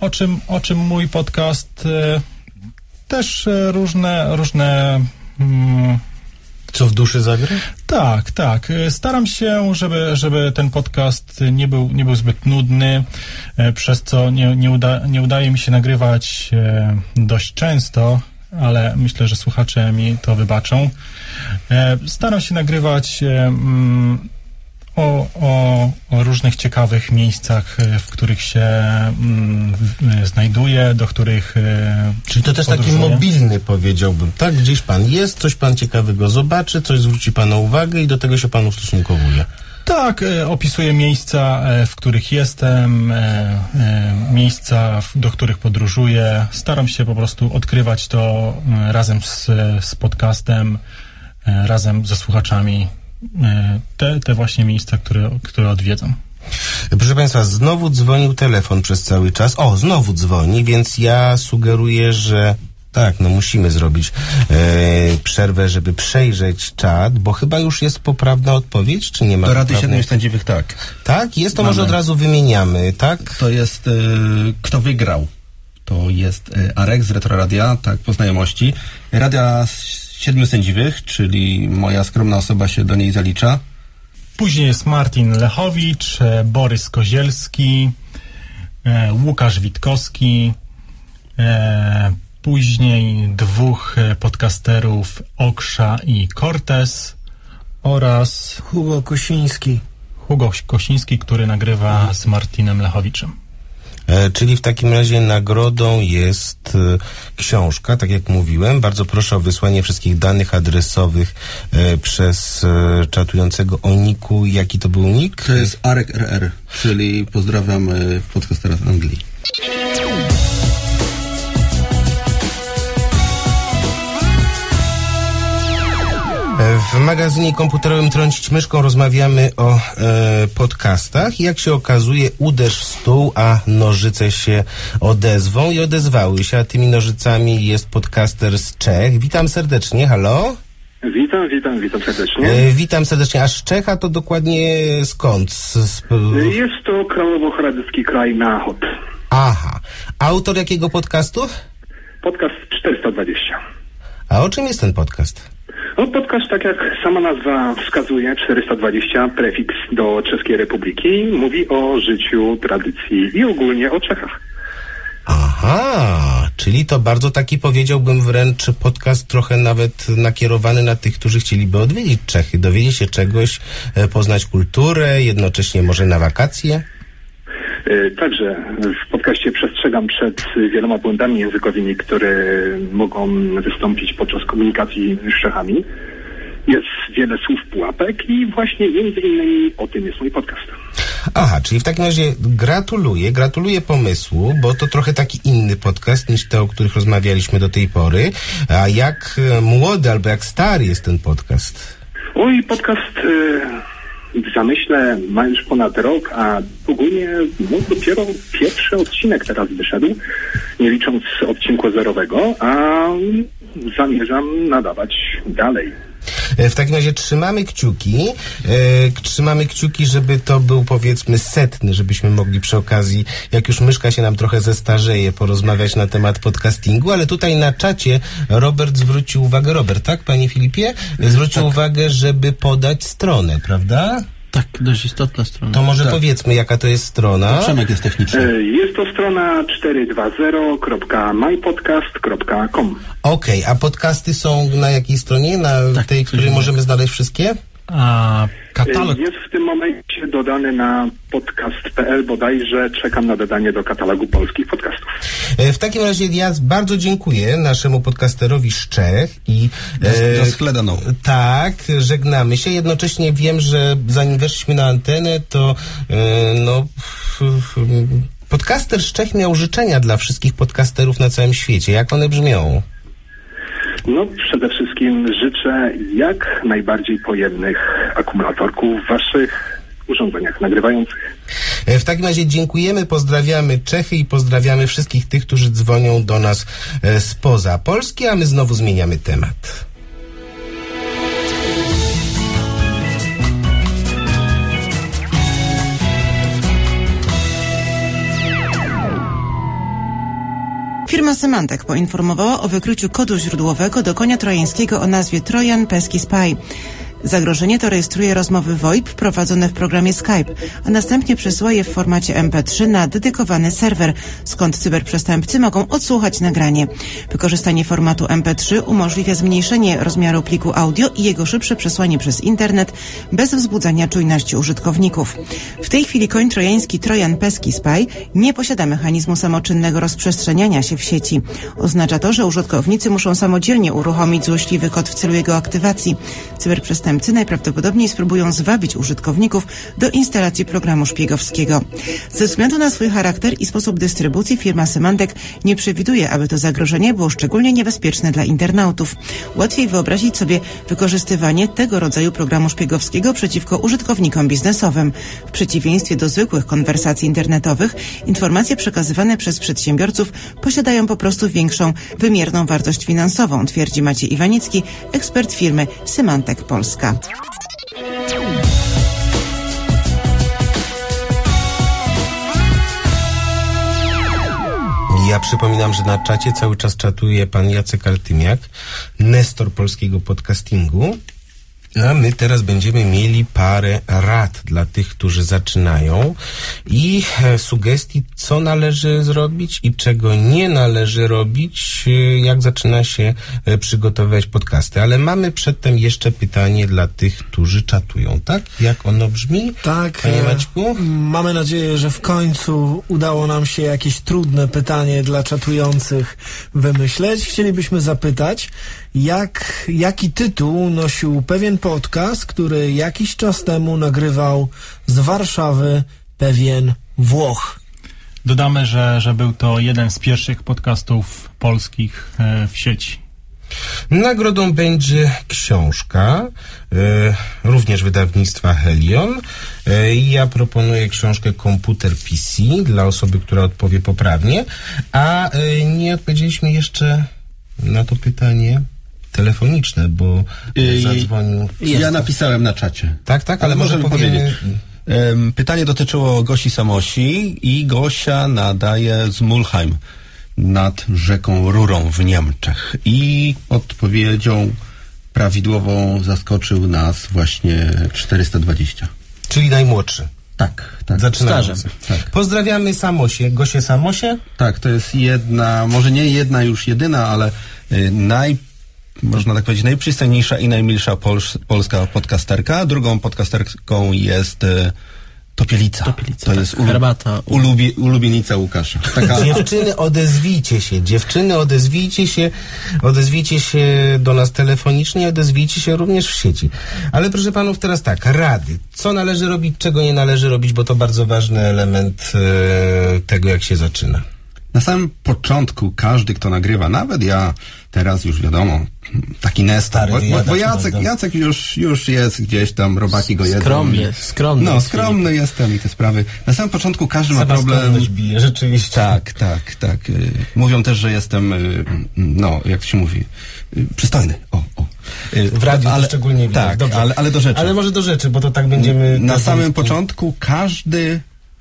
O czym, o czym mój podcast? Też różne, różne mm, Co w duszy zagra? tak, tak. E, Staram się, żeby, żeby ten podcast nie był, nie był zbyt nudny, e, przez co nie, nie, uda, nie udaje mi się nagrywać e, dość często, ale myślę, że słuchacze mi to wybaczą. Staram się nagrywać mm, o, o, o różnych ciekawych miejscach, e, w których się mm, znajduje, do których. e, Czyli to też taki podróżuje. mobilny powiedziałbym, tak? Gdzieś pan jest, coś pan ciekawego zobaczy, coś zwróci pana uwagę i do tego się pan ustosunkowuje. Tak, e, opisuję miejsca, w których jestem, miejsca, do których podróżuję. Staram się po prostu odkrywać to razem z, z podcastem, razem ze słuchaczami. E, Te, te właśnie miejsca, które, które odwiedzam. Proszę Państwa, znowu dzwonił telefon przez cały czas. O, znowu dzwoni, więc ja sugeruję, że tak, no musimy zrobić e, przerwę, żeby przejrzeć czat, bo chyba już jest poprawna odpowiedź, czy nie ma Do Rady poprawnej? Siedmiu Sędziwych tak. Tak? Jest, to Mamy. może od razu wymieniamy, tak? To jest y, Kto wygrał. To jest y, Arek z Retroradia, tak, po znajomości. Radia Siedmiu Sędziwych, czyli moja skromna osoba się do niej zalicza. Później jest Martin Lechowicz, e, Borys Kozielski, e, Łukasz Witkowski, e, później dwóch podcasterów Oksza i Cortez oraz Hugo Kosiński. Hugo Kosiński, który nagrywa z Martinem Lechowiczem. E, czyli w takim razie nagrodą jest e, książka, tak jak mówiłem. Bardzo proszę o wysłanie wszystkich danych adresowych e, przez czatującego o niku. Jaki to był nick? To jest Arek RR, czyli pozdrawiam podcastera z Anglii. W magazynie komputerowym Trącić Myszką rozmawiamy o e, podcastach. Jak się okazuje, uderz w stół, a nożyce się odezwą i odezwały się, a tymi nożycami jest podcaster z Czech. Witam serdecznie, halo? Witam, witam, witam serdecznie. E, witam serdecznie. A z Czecha to dokładnie skąd? Z, Jest to Krałowo-Hradycki kraj Nachod. aha. Autor jakiego podcastu? Podcast 420. A o czym jest ten podcast? No, podcast, tak jak sama nazwa wskazuje, 420, prefiks do Czeskiej Republiki, mówi o życiu, tradycji i ogólnie o Czechach. Aha, czyli to bardzo taki powiedziałbym wręcz podcast trochę nawet nakierowany na tych, którzy chcieliby odwiedzić Czechy, dowiedzieć się czegoś, e, poznać kulturę, jednocześnie może na wakacje. E, Także w podcaście przestrzegam przed wieloma błędami językowymi, które mogą wystąpić podczas komunikacji z Czechami. Jest wiele słów pułapek i właśnie między innymi o tym jest mój podcast. Aha, czyli w takim razie gratuluję, gratuluję pomysłu, bo to trochę taki inny podcast niż te, o których rozmawialiśmy do tej pory. A jak e, młody albo jak stary jest ten podcast? Oj, podcast e, w zamyśle ma już ponad rok, a ogólnie no, dopiero pierwszy odcinek teraz wyszedł, nie licząc odcinku zerowego, a zamierzam nadawać dalej. E, W takim razie trzymamy kciuki, e, trzymamy kciuki, żeby to był powiedzmy setny, żebyśmy mogli przy okazji, jak już myszka się nam trochę zestarzeje, porozmawiać na temat podcastingu, ale tutaj na czacie Robert zwrócił uwagę, Robert, tak, panie Filipie? Zwrócił uwagę, żeby podać stronę, prawda? Tak, dość istotna strona. To może tak. powiedzmy, jaka to jest strona. Przemek jest techniczny. E, Jest to strona 420.mypodcast.com. Okej, a podcasty są na jakiej stronie? Na tej, której możemy znaleźć wszystkie? A E, Jest w tym momencie dodany na podcast.pl bodajże. Czekam na dodanie do katalogu polskich podcastów. E, W takim razie ja bardzo dziękuję naszemu podcasterowi z Czech i Do- do Schledaną. tak, żegnamy się. Jednocześnie wiem, że zanim weszliśmy na antenę, to e, no f- f- podcaster z Czech miał życzenia dla wszystkich podcasterów na całym świecie. Jak one brzmią? No, przede wszystkim życzę jak najbardziej pojemnych akumulatorków w waszych urządzeniach nagrywających. E, W takim razie dziękujemy, pozdrawiamy Czechy i pozdrawiamy wszystkich tych, którzy dzwonią do nas e, spoza Polski, a my znowu zmieniamy temat. Firma Symantec poinformowała o wykryciu kodu źródłowego do konia trojańskiego o nazwie Trojan Pesky Spy. Zagrożenie to rejestruje rozmowy VoIP prowadzone w programie Skype, a następnie przesyła je w formacie MP3 na dedykowany serwer, skąd cyberprzestępcy mogą odsłuchać nagranie. Wykorzystanie formatu MP3 umożliwia zmniejszenie rozmiaru pliku audio i jego szybsze przesłanie przez internet bez wzbudzania czujności użytkowników. W tej chwili koń trojański Trojan Pesky Spy nie posiada mechanizmu samoczynnego rozprzestrzeniania się w sieci. Oznacza to, że użytkownicy muszą samodzielnie uruchomić złośliwy kod w celu jego aktywacji. Cyberprzestępcy najprawdopodobniej spróbują zwabić użytkowników do instalacji programu szpiegowskiego. Ze względu na swój charakter i sposób dystrybucji firma Symantec nie przewiduje, aby to zagrożenie było szczególnie niebezpieczne dla internautów. Łatwiej wyobrazić sobie wykorzystywanie tego rodzaju programu szpiegowskiego przeciwko użytkownikom biznesowym. W przeciwieństwie do zwykłych konwersacji internetowych, informacje przekazywane przez przedsiębiorców posiadają po prostu większą, wymierną wartość finansową, twierdzi Maciej Iwanicki, ekspert firmy Symantec Polska. Ja przypominam, że na czacie cały czas czatuje pan Jacek Artymiak, nestor polskiego podcastingu. A my teraz będziemy mieli parę rad dla tych, którzy zaczynają i e, sugestii, co należy zrobić i czego nie należy robić, e, jak zaczyna się e, przygotowywać podcasty. Ale mamy przedtem jeszcze pytanie dla tych, którzy czatują, tak? Jak ono brzmi? Tak. Panie Maćku? Mamy nadzieję, że w końcu udało nam się jakieś trudne pytanie dla czatujących wymyśleć. Chcielibyśmy zapytać, jak, jaki tytuł nosił pewien podcast, który jakiś czas temu nagrywał z Warszawy pewien Włoch. Dodamy, że, że był to jeden z pierwszych podcastów polskich e, w sieci. Nagrodą będzie książka, e, również wydawnictwa Helion. E, ja proponuję książkę Komputer PC dla osoby, która odpowie poprawnie, a nie odpowiedzieliśmy jeszcze na to pytanie telefoniczne, bo Yy, zadzwonił... Ja napisałem na czacie. Tak, tak, ale może możemy powiemy... powiedzieć. Pytanie dotyczyło Gosi Samosi i Gosia nadaje z Mulheim nad rzeką Rurą w Niemczech. I odpowiedzią prawidłową zaskoczył nas właśnie 420. Czyli najmłodszy. Tak, tak. Stażem. Tak. Pozdrawiamy Samosie. Gosie Samosie? Tak, to jest jedna, może nie jedna już jedyna, ale y, naj, można tak powiedzieć, najprzystojniejsza i najmilsza pols, polska podcasterka. Drugą podcasterką jest y, Topielica. Topielica, to tak. jest Herbata. ulubie, ulubienica Łukasza. Taka, Dziewczyny, odezwijcie się. Dziewczyny, odezwijcie się. Odezwijcie się do nas telefonicznie, odezwijcie się również w sieci. Ale proszę panów, teraz tak, rady. Co należy robić, czego nie należy robić, bo to bardzo ważny element e, tego, jak się zaczyna. Na samym początku każdy, kto nagrywa, nawet ja teraz już wiadomo, taki Nestor, bo, bo, bo Jacek. Jacek już, już jest gdzieś tam, robaki go jedzą. Skromny, skromny No, skromny jestem i te sprawy. Na samym początku każdy ma problem. bije, rzeczywiście. Tak, tak, tak. Y, Mówią też, że jestem, y, no, jak to się mówi, y, przystojny. O, o. W radiu ale, szczególnie widać. Tak, Dobrze. ale, ale do rzeczy. Ale może do rzeczy, bo to tak będziemy... Na samym początku każdy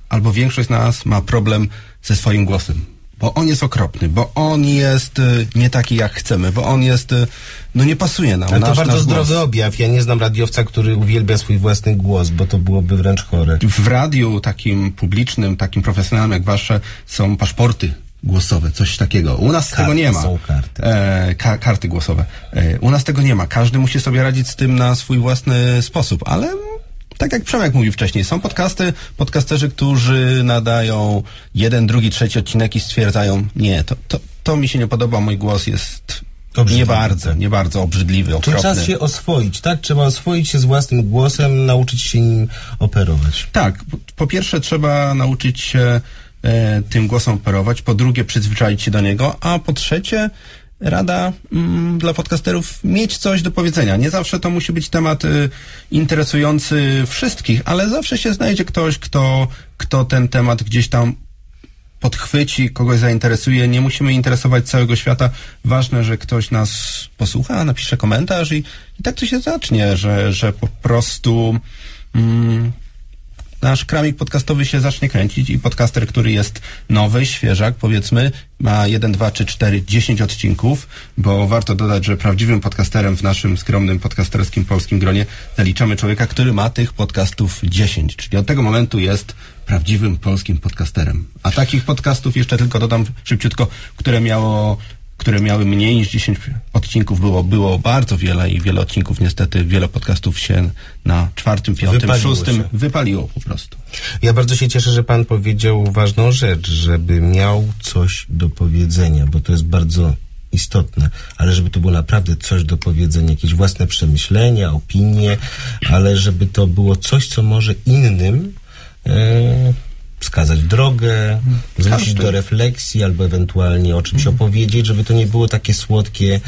albo większość z nas ma problem ze swoim głosem. Bo on jest okropny, bo on jest y, nie taki jak chcemy, bo on jest, y, no nie pasuje nam. Ale to nasz, bardzo nasz zdrowy głos. objaw. Ja nie znam radiowca, który uwielbia swój własny głos, bo to byłoby wręcz chore. W radiu takim publicznym, takim profesjonalnym jak wasze są paszporty głosowe, coś takiego. U nas Karty tego nie ma. są karty. E, ka karty głosowe. E, u nas tego nie ma. Każdy musi sobie radzić z tym na swój własny sposób, ale tak jak Przemek mówił wcześniej, są podcasty, podcasterzy, którzy nadają jeden, drugi, trzeci odcinek i stwierdzają, nie, to, to, to mi się nie podoba, mój głos jest Obrzydliwy, nie bardzo, nie bardzo obrzydliwy, okropny. czas się oswoić, tak? Trzeba oswoić się z własnym głosem, nauczyć się nim operować. Tak, po, po pierwsze trzeba nauczyć się e, tym głosem operować, po drugie przyzwyczaić się do niego, a po trzecie rada mm, dla podcasterów mieć coś do powiedzenia. Nie zawsze to musi być temat y, interesujący wszystkich, ale zawsze się znajdzie ktoś, kto, kto ten temat gdzieś tam podchwyci, kogoś zainteresuje. Nie musimy interesować całego świata. Ważne, że ktoś nas posłucha, napisze komentarz i, i tak to się zacznie, że, że po prostu mm, nasz kramik podcastowy się zacznie kręcić i podcaster, który jest nowy, świeżak, powiedzmy, ma 1, 2, 3, 4, 10 odcinków, bo warto dodać, że prawdziwym podcasterem w naszym skromnym podcasterskim polskim gronie zaliczamy człowieka, który ma tych podcastów 10, czyli od tego momentu jest prawdziwym polskim podcasterem. A takich podcastów jeszcze tylko dodam szybciutko, które miało które miały mniej niż 10 odcinków było, było bardzo wiele i wiele odcinków niestety, wiele podcastów się na czwartym, piątym, Wypaliło szóstym się. wypaliło po prostu. Ja bardzo się cieszę, że pan powiedział ważną rzecz, żeby miał coś do powiedzenia, bo to jest bardzo istotne, ale żeby to było naprawdę coś do powiedzenia, jakieś własne przemyślenia, opinie, ale żeby to było coś, co może innym e, wskazać drogę, zmusić Każdy. do refleksji albo ewentualnie o czymś opowiedzieć, żeby to nie było takie słodkie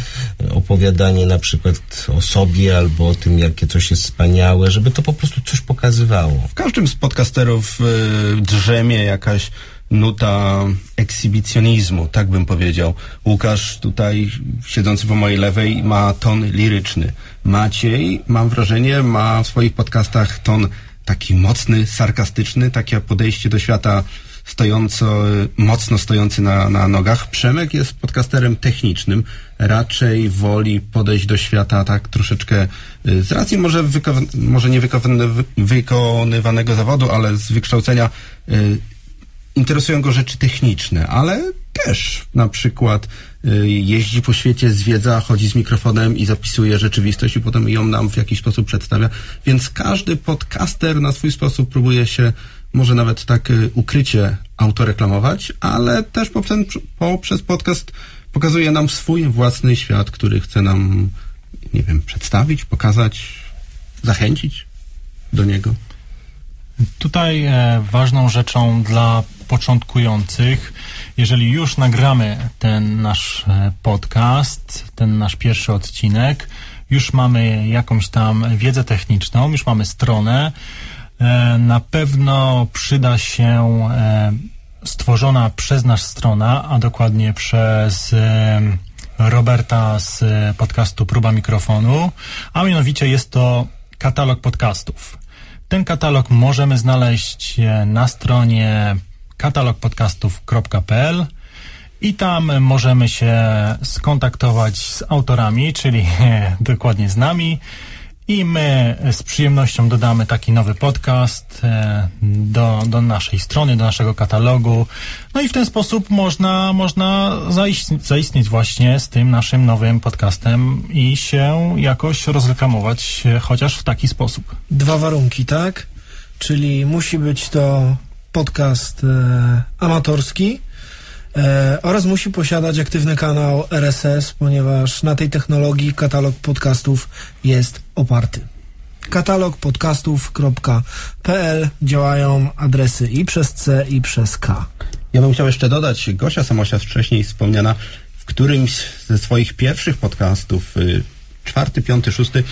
e, opowiadanie na przykład o sobie albo o tym, jakie coś jest wspaniałe, żeby to po prostu coś pokazywało. W każdym z podcasterów y, drzemie jakaś nuta ekshibicjonizmu, tak bym powiedział. Łukasz tutaj, siedzący po mojej lewej, ma ton liryczny. Maciej, mam wrażenie, ma w swoich podcastach ton taki mocny, sarkastyczny, takie podejście do świata stojąco, mocno stojący na, na nogach. Przemek jest podcasterem technicznym, raczej woli podejść do świata tak troszeczkę y, z racji może, może nie wykonywanego, zawodu, ale z wykształcenia y, interesują go rzeczy techniczne, ale też na przykład jeździ po świecie, zwiedza, chodzi z mikrofonem i zapisuje rzeczywistość i potem ją nam w jakiś sposób przedstawia. Więc każdy podcaster na swój sposób próbuje się może nawet tak y, ukrycie autoreklamować, ale też poprzez, poprzez podcast pokazuje nam swój własny świat, który chce nam, nie wiem, przedstawić, pokazać, zachęcić do niego. Tutaj e, ważną rzeczą dla początkujących, jeżeli już nagramy ten nasz e, podcast, ten nasz pierwszy odcinek, już mamy jakąś tam wiedzę techniczną, już mamy stronę, e, na pewno przyda się e, stworzona przez nas strona, a dokładnie przez Roberta z podcastu Próba Mikrofonu, a mianowicie jest to katalog podcastów. Ten katalog możemy znaleźć na stronie katalogpodcastów.pl i tam możemy się skontaktować z autorami, czyli dokładnie z nami i my z przyjemnością dodamy taki nowy podcast e, do, do naszej strony, do naszego katalogu. No i w ten sposób można, można zaistnieć, zaistnieć właśnie z tym naszym nowym podcastem i się jakoś rozreklamować e, chociaż w taki sposób. Dwa warunki, tak? Czyli musi być to podcast e, amatorski e, oraz musi posiadać aktywny kanał RSS, ponieważ na tej technologii katalog podcastów jest oparty. Katalogpodcastów.pl działają adresy i przez C i przez K. Ja bym chciał jeszcze dodać, Gosia Samosia wcześniej wspomniana, w którymś ze swoich pierwszych podcastów, y, czwarty, piąty, szósty,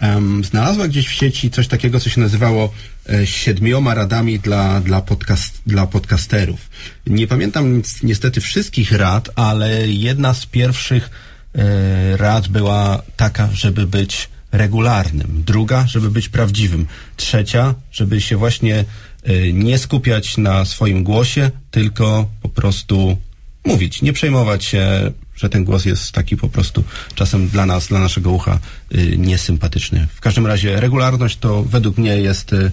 em, znalazła gdzieś w sieci coś takiego, co się nazywało e, siedmioma radami dla, dla, podcast, dla podcasterów. Nie pamiętam niestety wszystkich rad, ale jedna z pierwszych e, rad była taka, żeby być regularnym. Druga, żeby być prawdziwym. Trzecia, żeby się właśnie y, nie skupiać na swoim głosie, tylko po prostu mówić. Nie przejmować się, że ten głos jest taki po prostu czasem dla nas, dla naszego ucha y, niesympatyczny. W każdym razie regularność to według mnie jest y,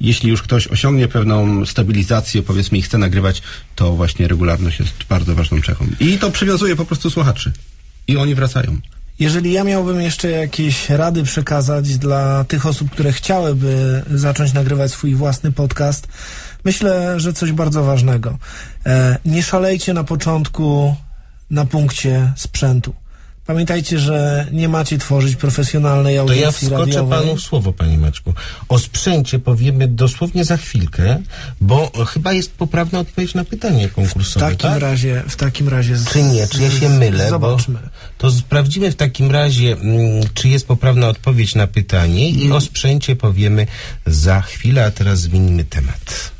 jeśli już ktoś osiągnie pewną stabilizację, powiedzmy, i chce nagrywać, to właśnie regularność jest bardzo ważną cechą. I to przywiązuje po prostu słuchaczy. I oni wracają. Jeżeli ja miałbym jeszcze jakieś rady przekazać dla tych osób, które chciałyby zacząć nagrywać swój własny podcast, myślę, że coś bardzo ważnego. E, nie szalejcie na początku na punkcie sprzętu. Pamiętajcie, że nie macie tworzyć profesjonalnej To audycji ja wskoczę radiowej. panu w słowo, panie Maćku. O sprzęcie powiemy dosłownie za chwilkę, bo chyba jest poprawna odpowiedź na pytanie W konkursowe, takim tak? razie, w takim razie. z- Czy nie? Czy ja się mylę? Zobaczmy. Bo to sprawdzimy w takim razie, mm, czy jest poprawna odpowiedź na pytanie i o sprzęcie powiemy za chwilę, a teraz zmienimy temat.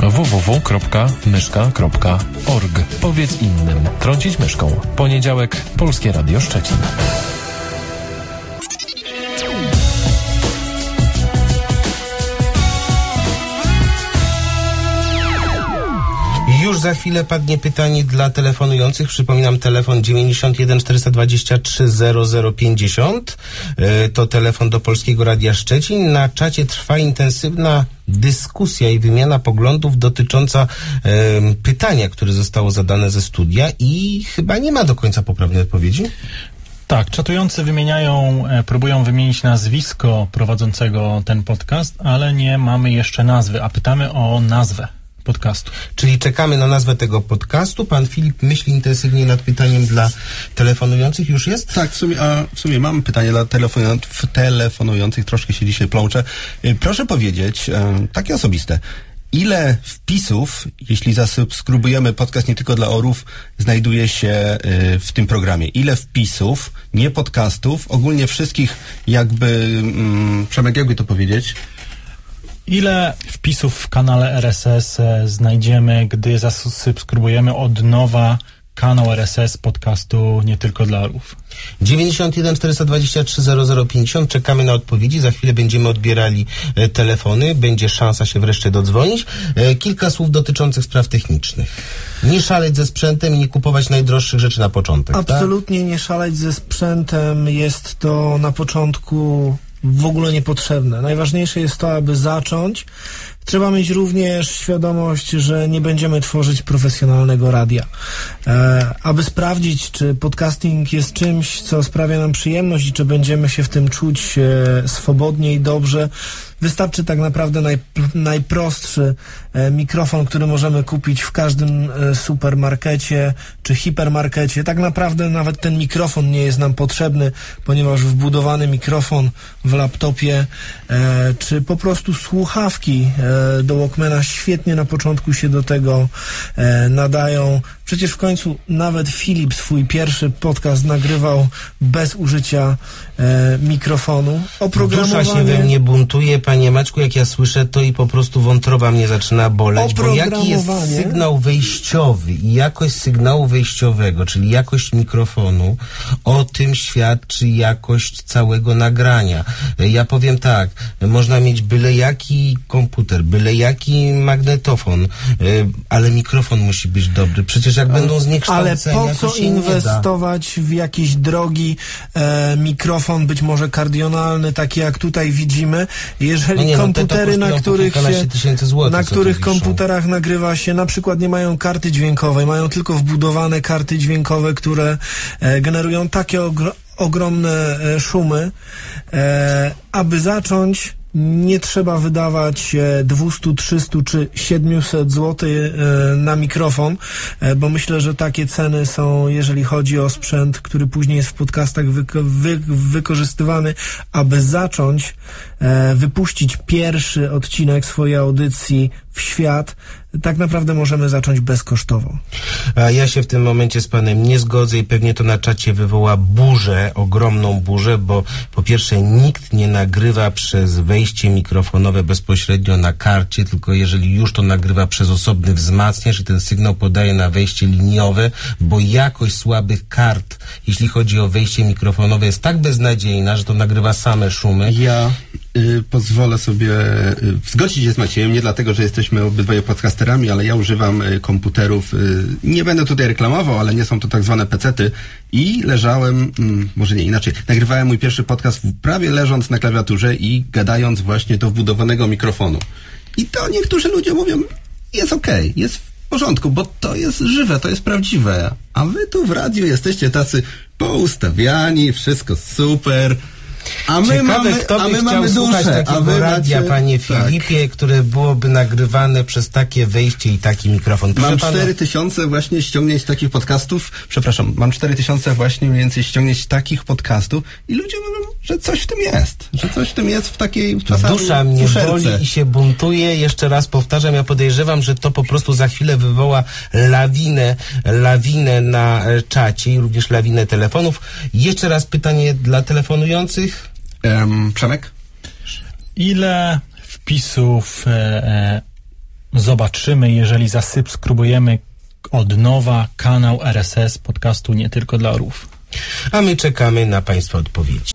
Www.myszka.org Powiedz innym. Trącić myszką. Poniedziałek. Polskie Radio Szczecin. Za chwilę padnie pytanie dla telefonujących. Przypominam telefon 91 423 0050. E, To telefon do Polskiego Radia Szczecin. Na czacie trwa intensywna dyskusja i wymiana poglądów dotycząca em, pytania, które zostało zadane ze studia i chyba nie ma do końca poprawnej odpowiedzi. Tak, czatujący wymieniają, e, próbują wymienić nazwisko prowadzącego ten podcast, ale nie mamy jeszcze nazwy, a pytamy o nazwę podcastu. Czyli czekamy na nazwę tego podcastu. Pan Filip myśli intensywnie nad pytaniem dla telefonujących. Już jest? Tak, w sumie, a w sumie mam pytanie dla telefonujących, troszkę się dzisiaj plączę. Y, Proszę powiedzieć, e, takie osobiste, ile wpisów, jeśli zasubskrybujemy podcast nie tylko dla orów, znajduje się y, w tym programie? Ile wpisów, nie podcastów, ogólnie wszystkich jakby, mm, Przemek, jakby to powiedzieć? Ile wpisów w kanale RSS e, znajdziemy, gdy zasubskrybujemy od nowa kanał RSS podcastu nie tylko dla orów? 91 423 0050. Czekamy na odpowiedzi. Za chwilę będziemy odbierali e, telefony. Będzie szansa się wreszcie dodzwonić. E, kilka słów dotyczących spraw technicznych. Nie szaleć ze sprzętem i nie kupować najdroższych rzeczy na początek. tak? Absolutnie nie szaleć ze sprzętem. Jest to na początku w ogóle niepotrzebne. Najważniejsze jest to, aby zacząć. Trzeba mieć również świadomość, że nie będziemy tworzyć profesjonalnego radia. E, aby sprawdzić, czy podcasting jest czymś, co sprawia nam przyjemność i czy będziemy się w tym czuć e, swobodnie i dobrze, wystarczy tak naprawdę naj, najprostszy e, mikrofon, który możemy kupić w każdym e, supermarkecie czy hipermarkecie. Tak naprawdę nawet ten mikrofon nie jest nam potrzebny, ponieważ wbudowany mikrofon w laptopie e, czy po prostu słuchawki e, do Walkmana świetnie na początku się do tego e, nadają. Przecież w końcu nawet Filip swój pierwszy podcast nagrywał bez użycia e, mikrofonu. Dusza się we Oprogramowanie... mnie buntuje, panie Maćku, jak ja słyszę to i po prostu wątroba mnie zaczyna boleć, bo jaki jest Oprogramowanie. sygnał wejściowy i jakość sygnału wejściowego, czyli jakość mikrofonu, o tym świadczy jakość całego nagrania. Ja powiem tak, można mieć byle jaki komputer, byle jaki magnetofon, e, ale mikrofon musi być dobry. Przecież jak będą Ale po co inwestować w jakiś drogi e, mikrofon, być może kardionalny, taki jak tutaj widzimy, jeżeli No nie, no, komputery, na kosztują po których się, złotych, na których wiszą. komputerach nagrywa się, na przykład nie mają karty dźwiękowej, mają tylko wbudowane karty dźwiękowe, które e, generują takie ogro- ogromne e, szumy, e, aby zacząć nie trzeba wydawać e, 200, 300 czy 700 zł e, na mikrofon, e, bo myślę, że takie ceny są, jeżeli chodzi o sprzęt, który później jest w podcastach wy- wykorzystywany, aby zacząć e, wypuścić pierwszy odcinek swojej audycji w świat, tak naprawdę możemy zacząć bezkosztowo. A ja się w tym momencie z panem nie zgodzę i pewnie to na czacie wywoła burzę, ogromną burzę, bo po pierwsze nikt nie nagrywa przez wejście mikrofonowe bezpośrednio na karcie, tylko jeżeli już to nagrywa przez osobny wzmacniacz i ten sygnał podaje na wejście liniowe, bo jakość słabych kart, jeśli chodzi o wejście mikrofonowe jest tak beznadziejna, że to nagrywa same szumy. Ja pozwolę sobie y, zgodzić się z Maciejem, nie dlatego, że jesteśmy obydwoje podcasterami, ale ja używam y, komputerów, y, nie będę tutaj reklamował, ale nie są to tak zwane pecety i leżałem, mm, może nie inaczej, nagrywałem mój pierwszy podcast prawie leżąc na klawiaturze i gadając właśnie do wbudowanego mikrofonu. I to niektórzy ludzie mówią, jest okej, jest w porządku, bo to jest żywe, to jest prawdziwe. A wy tu w radiu jesteście tacy poustawiani, wszystko super. A my Ciekawe, mamy, kto by a my mamy duszę, a takiego wy radia, macie- panie tak. Filipie, które byłoby nagrywane przez takie wejście i taki mikrofon. Proszę Mam pana- 4000 właśnie ściągnięć takich podcastów, przepraszam, mam 4000 właśnie mniej więcej ściągnięć takich podcastów i ludzie mówią, że coś w tym jest, że coś w tym jest w takiej czasami Dusza mnie boli i się buntuje. Jeszcze raz powtarzam, ja podejrzewam, że to po prostu za chwilę wywoła lawinę, lawinę na czacie i również lawinę telefonów. Jeszcze raz pytanie dla telefonujących. Um, Przemek? Ile wpisów e, e, zobaczymy, jeżeli zasubskrybujemy od nowa kanał RSS podcastu nie tylko dla orów? A my czekamy na Państwa odpowiedzi.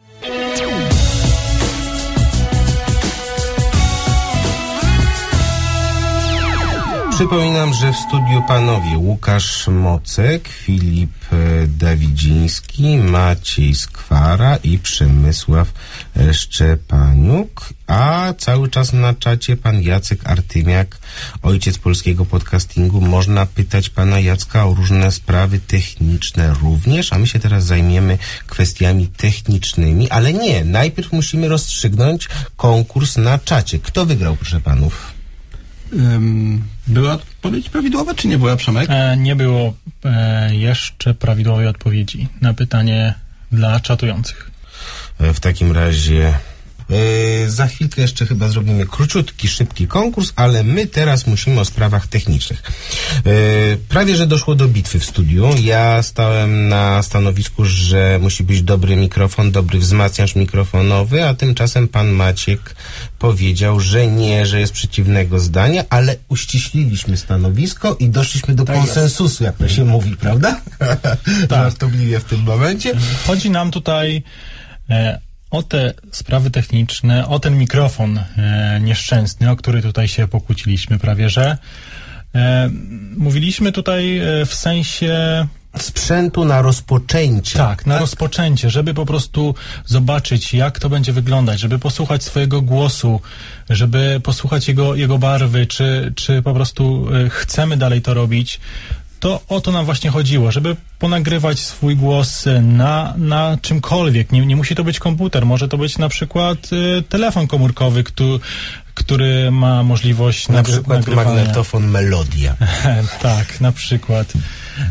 Przypominam, że w studiu panowie Łukasz Mocek, Filip e, Dawidziński, Maciej Skwara i Przemysław e, Szczepaniuk, a cały czas na czacie pan Jacek Artymiak, ojciec polskiego podcastingu. Można pytać pana Jacka o różne sprawy techniczne również, a my się teraz zajmiemy kwestiami technicznymi, ale nie, najpierw musimy rozstrzygnąć konkurs na czacie. Kto wygrał, proszę panów? Była odpowiedź prawidłowa, czy nie była, Przemek? E, nie było e, jeszcze prawidłowej odpowiedzi na pytanie dla czatujących. E, W takim razie e, za chwilkę jeszcze chyba zrobimy króciutki, szybki konkurs, ale my teraz musimy o sprawach technicznych. E, prawie, że doszło do bitwy w studiu. Ja stałem na stanowisku, że musi być dobry mikrofon, dobry wzmacniacz mikrofonowy, a tymczasem pan Maciek powiedział, że nie, że jest przeciwnego zdania, ale uściśliliśmy stanowisko i doszliśmy do Tak konsensusu, jak to się mówi, prawda? Żartobliwie w tym momencie. Chodzi nam tutaj e, o te sprawy techniczne, o ten mikrofon e, nieszczęsny, o który tutaj się pokłóciliśmy prawie, że e, mówiliśmy tutaj e, w sensie sprzętu na rozpoczęcie. Tak, na rozpoczęcie, żeby po prostu zobaczyć, jak to będzie wyglądać, żeby posłuchać swojego głosu, żeby posłuchać jego, jego barwy, czy, czy po prostu e, chcemy dalej to robić. To o to nam właśnie chodziło, żeby ponagrywać swój głos na, na czymkolwiek. Nie, nie musi to być komputer, może to być na przykład e, telefon komórkowy, który, który ma możliwość Na przykład nagrywania. magnetofon Melodia. tak, na przykład.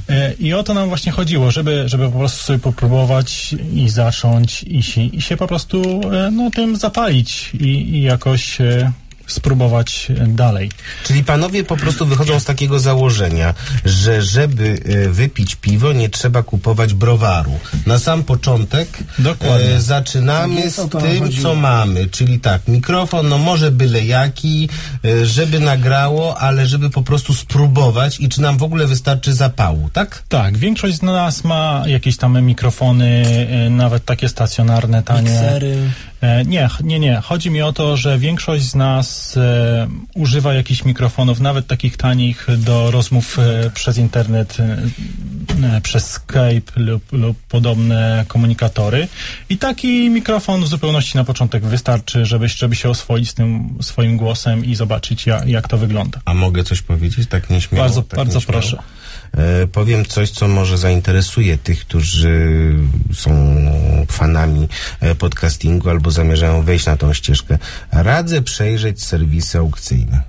E, I o to nam właśnie chodziło, żeby, żeby po prostu sobie popróbować i zacząć i się, i się po prostu e, no, tym zapalić i, i jakoś e, spróbować dalej. Czyli panowie po prostu wychodzą z takiego założenia, że żeby e, wypić piwo, nie trzeba kupować browaru. Na sam początek Dokładnie. e, zaczynamy Więc o z tym, chodziło. co mamy. Czyli tak, mikrofon, no może byle jaki, e, żeby nagrało, ale żeby po prostu spróbować i czy nam w ogóle wystarczy zapału, tak? Tak, większość z nas ma jakieś tam mikrofony, nawet takie stacjonarne, tanie. Miksery. Nie, nie, nie. Chodzi mi o to, że większość z nas e, używa jakichś mikrofonów, nawet takich tanich, do rozmów e, przez internet, e, e, przez Skype lub, lub podobne komunikatory. I taki mikrofon w zupełności na początek wystarczy, żeby, żeby się oswoić z tym swoim głosem i zobaczyć, jak, jak to wygląda. A mogę coś powiedzieć? Tak nieśmiało? Bardzo, tak bardzo nieśmiało? proszę. E, powiem coś, co może zainteresuje tych, którzy są fanami e, podcastingu albo zamierzają wejść na tą ścieżkę. Radzę przejrzeć serwisy aukcyjne.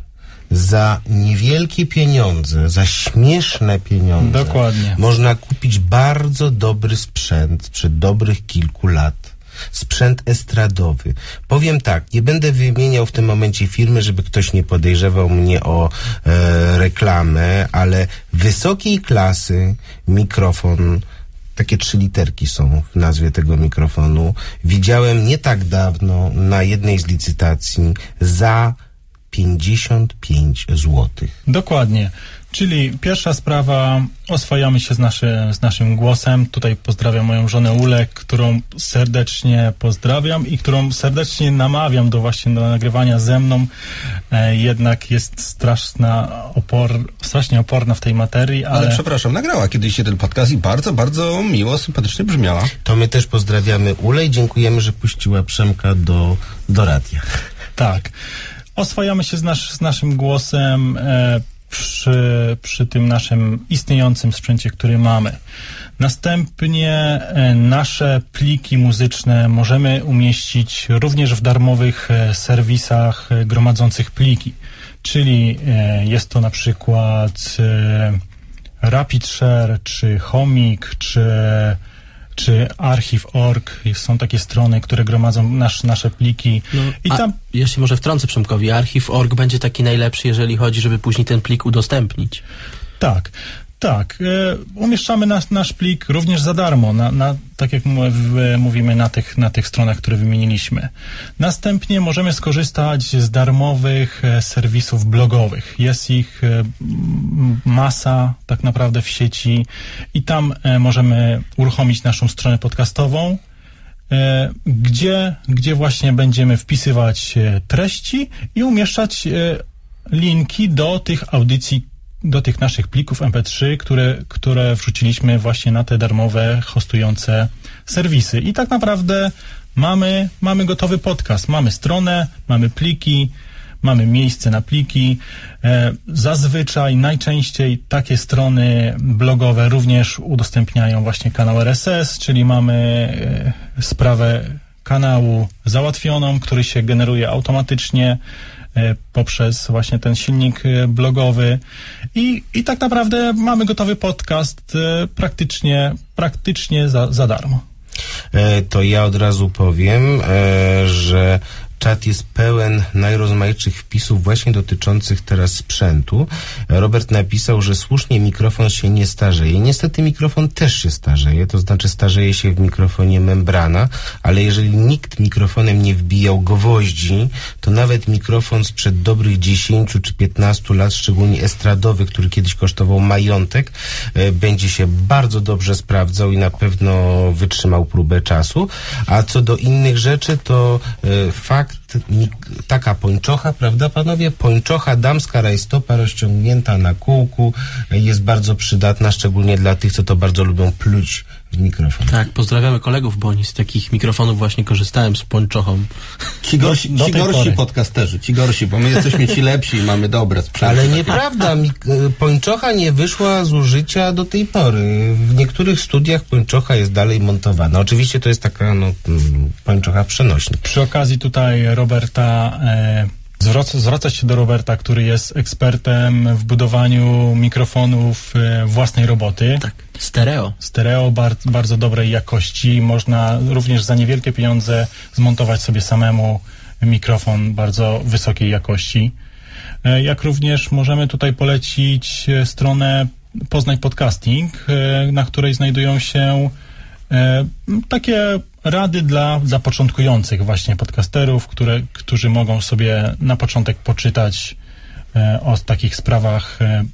Za niewielkie pieniądze, za śmieszne pieniądze Dokładnie. można kupić bardzo dobry sprzęt sprzed dobrych kilku lat. Sprzęt estradowy. Powiem tak, nie będę wymieniał w tym momencie firmy, żeby ktoś nie podejrzewał mnie o e, reklamę, ale wysokiej klasy mikrofon, takie trzy literki są w nazwie tego mikrofonu, widziałem nie tak dawno na jednej z licytacji za 55 złotych. Dokładnie. Czyli pierwsza sprawa, oswajamy się z, naszy, z naszym głosem. Tutaj pozdrawiam moją żonę Ulę, którą serdecznie pozdrawiam i którą serdecznie namawiam do właśnie do nagrywania ze mną. E, jednak jest straszna opor, strasznie oporna w tej materii, ale, Ale przepraszam, nagrała kiedyś jeden podcast i bardzo, bardzo miło, sympatycznie brzmiała. To my też pozdrawiamy Ulę i dziękujemy, że puściła Przemka do, do radia. Tak. Oswajamy się z, nasz, z naszym głosem e, przy, przy tym naszym istniejącym sprzęcie, który mamy. Następnie e, nasze pliki muzyczne możemy umieścić również w darmowych e, serwisach e, gromadzących pliki. Czyli jest to na przykład RapidShare, czy Homik, czy czy archiw.org, są takie strony, które gromadzą nasz, nasze pliki. I A tam Jeśli może wtrącę Przemkowi, archiw.org będzie taki najlepszy, jeżeli chodzi, żeby później ten plik udostępnić. Tak, tak. E, umieszczamy nasz, plik również za darmo, na, na, tak jak mówimy na tych, na tych stronach, które wymieniliśmy. Następnie możemy skorzystać z darmowych e, serwisów blogowych. Jest ich e, masa tak naprawdę w sieci i tam możemy uruchomić naszą stronę podcastową, gdzie, gdzie właśnie będziemy wpisywać treści i umieszczać linki do tych audycji, do tych naszych plików MP3, które, które wrzuciliśmy właśnie na te darmowe hostujące serwisy. I tak naprawdę mamy, mamy gotowy podcast. Mamy stronę, mamy pliki, mamy miejsce na pliki. E, zazwyczaj, najczęściej takie strony blogowe również udostępniają właśnie kanał RSS, czyli mamy e, sprawę kanału załatwioną, który się generuje automatycznie poprzez właśnie ten silnik e, blogowy i, i tak naprawdę mamy gotowy podcast e, praktycznie, praktycznie za, za darmo. E, to ja od razu powiem, e, że czat jest pełen najrozmaitszych wpisów właśnie dotyczących teraz sprzętu. Robert napisał, że słusznie mikrofon się nie starzeje. Niestety mikrofon też się starzeje, to znaczy starzeje się w mikrofonie membrana, ale jeżeli nikt mikrofonem nie wbijał gwoździ, to nawet mikrofon sprzed dobrych 10 czy 15 lat, szczególnie estradowy, który kiedyś kosztował majątek, e, będzie się bardzo dobrze sprawdzał i na pewno wytrzymał próbę czasu. A co do innych rzeczy, to e, fakt, taka pończocha, prawda panowie? Pończocha damska rajstopa rozciągnięta na kółku jest bardzo przydatna, szczególnie dla tych, co to bardzo lubią pluć w mikrofon. Tak, pozdrawiamy kolegów, bo oni z takich mikrofonów właśnie korzystałem z pończochą. Ci gorsi, Do ci tej gorsi pory. podcasterzy, ci gorsi, bo my jesteśmy ci lepsi i mamy dobre sprzęty. Ale nieprawda, mik- e, pończocha nie wyszła z użycia do tej pory. W niektórych studiach pończocha jest dalej montowana. Oczywiście to jest taka no, mm, pończocha przenośna. Przy okazji tutaj Roberta, e, zwraca, zwraca się do Roberta, który jest ekspertem w budowaniu mikrofonów e, własnej roboty. Tak, stereo. Stereo bar, bardzo dobrej jakości. Można również za niewielkie pieniądze zmontować sobie samemu mikrofon bardzo wysokiej jakości. E, Jak również możemy tutaj polecić e, stronę Poznaj Podcasting, na której znajdują się takie rady dla, dla początkujących właśnie podcasterów, które, którzy mogą sobie na początek poczytać e, o takich sprawach e,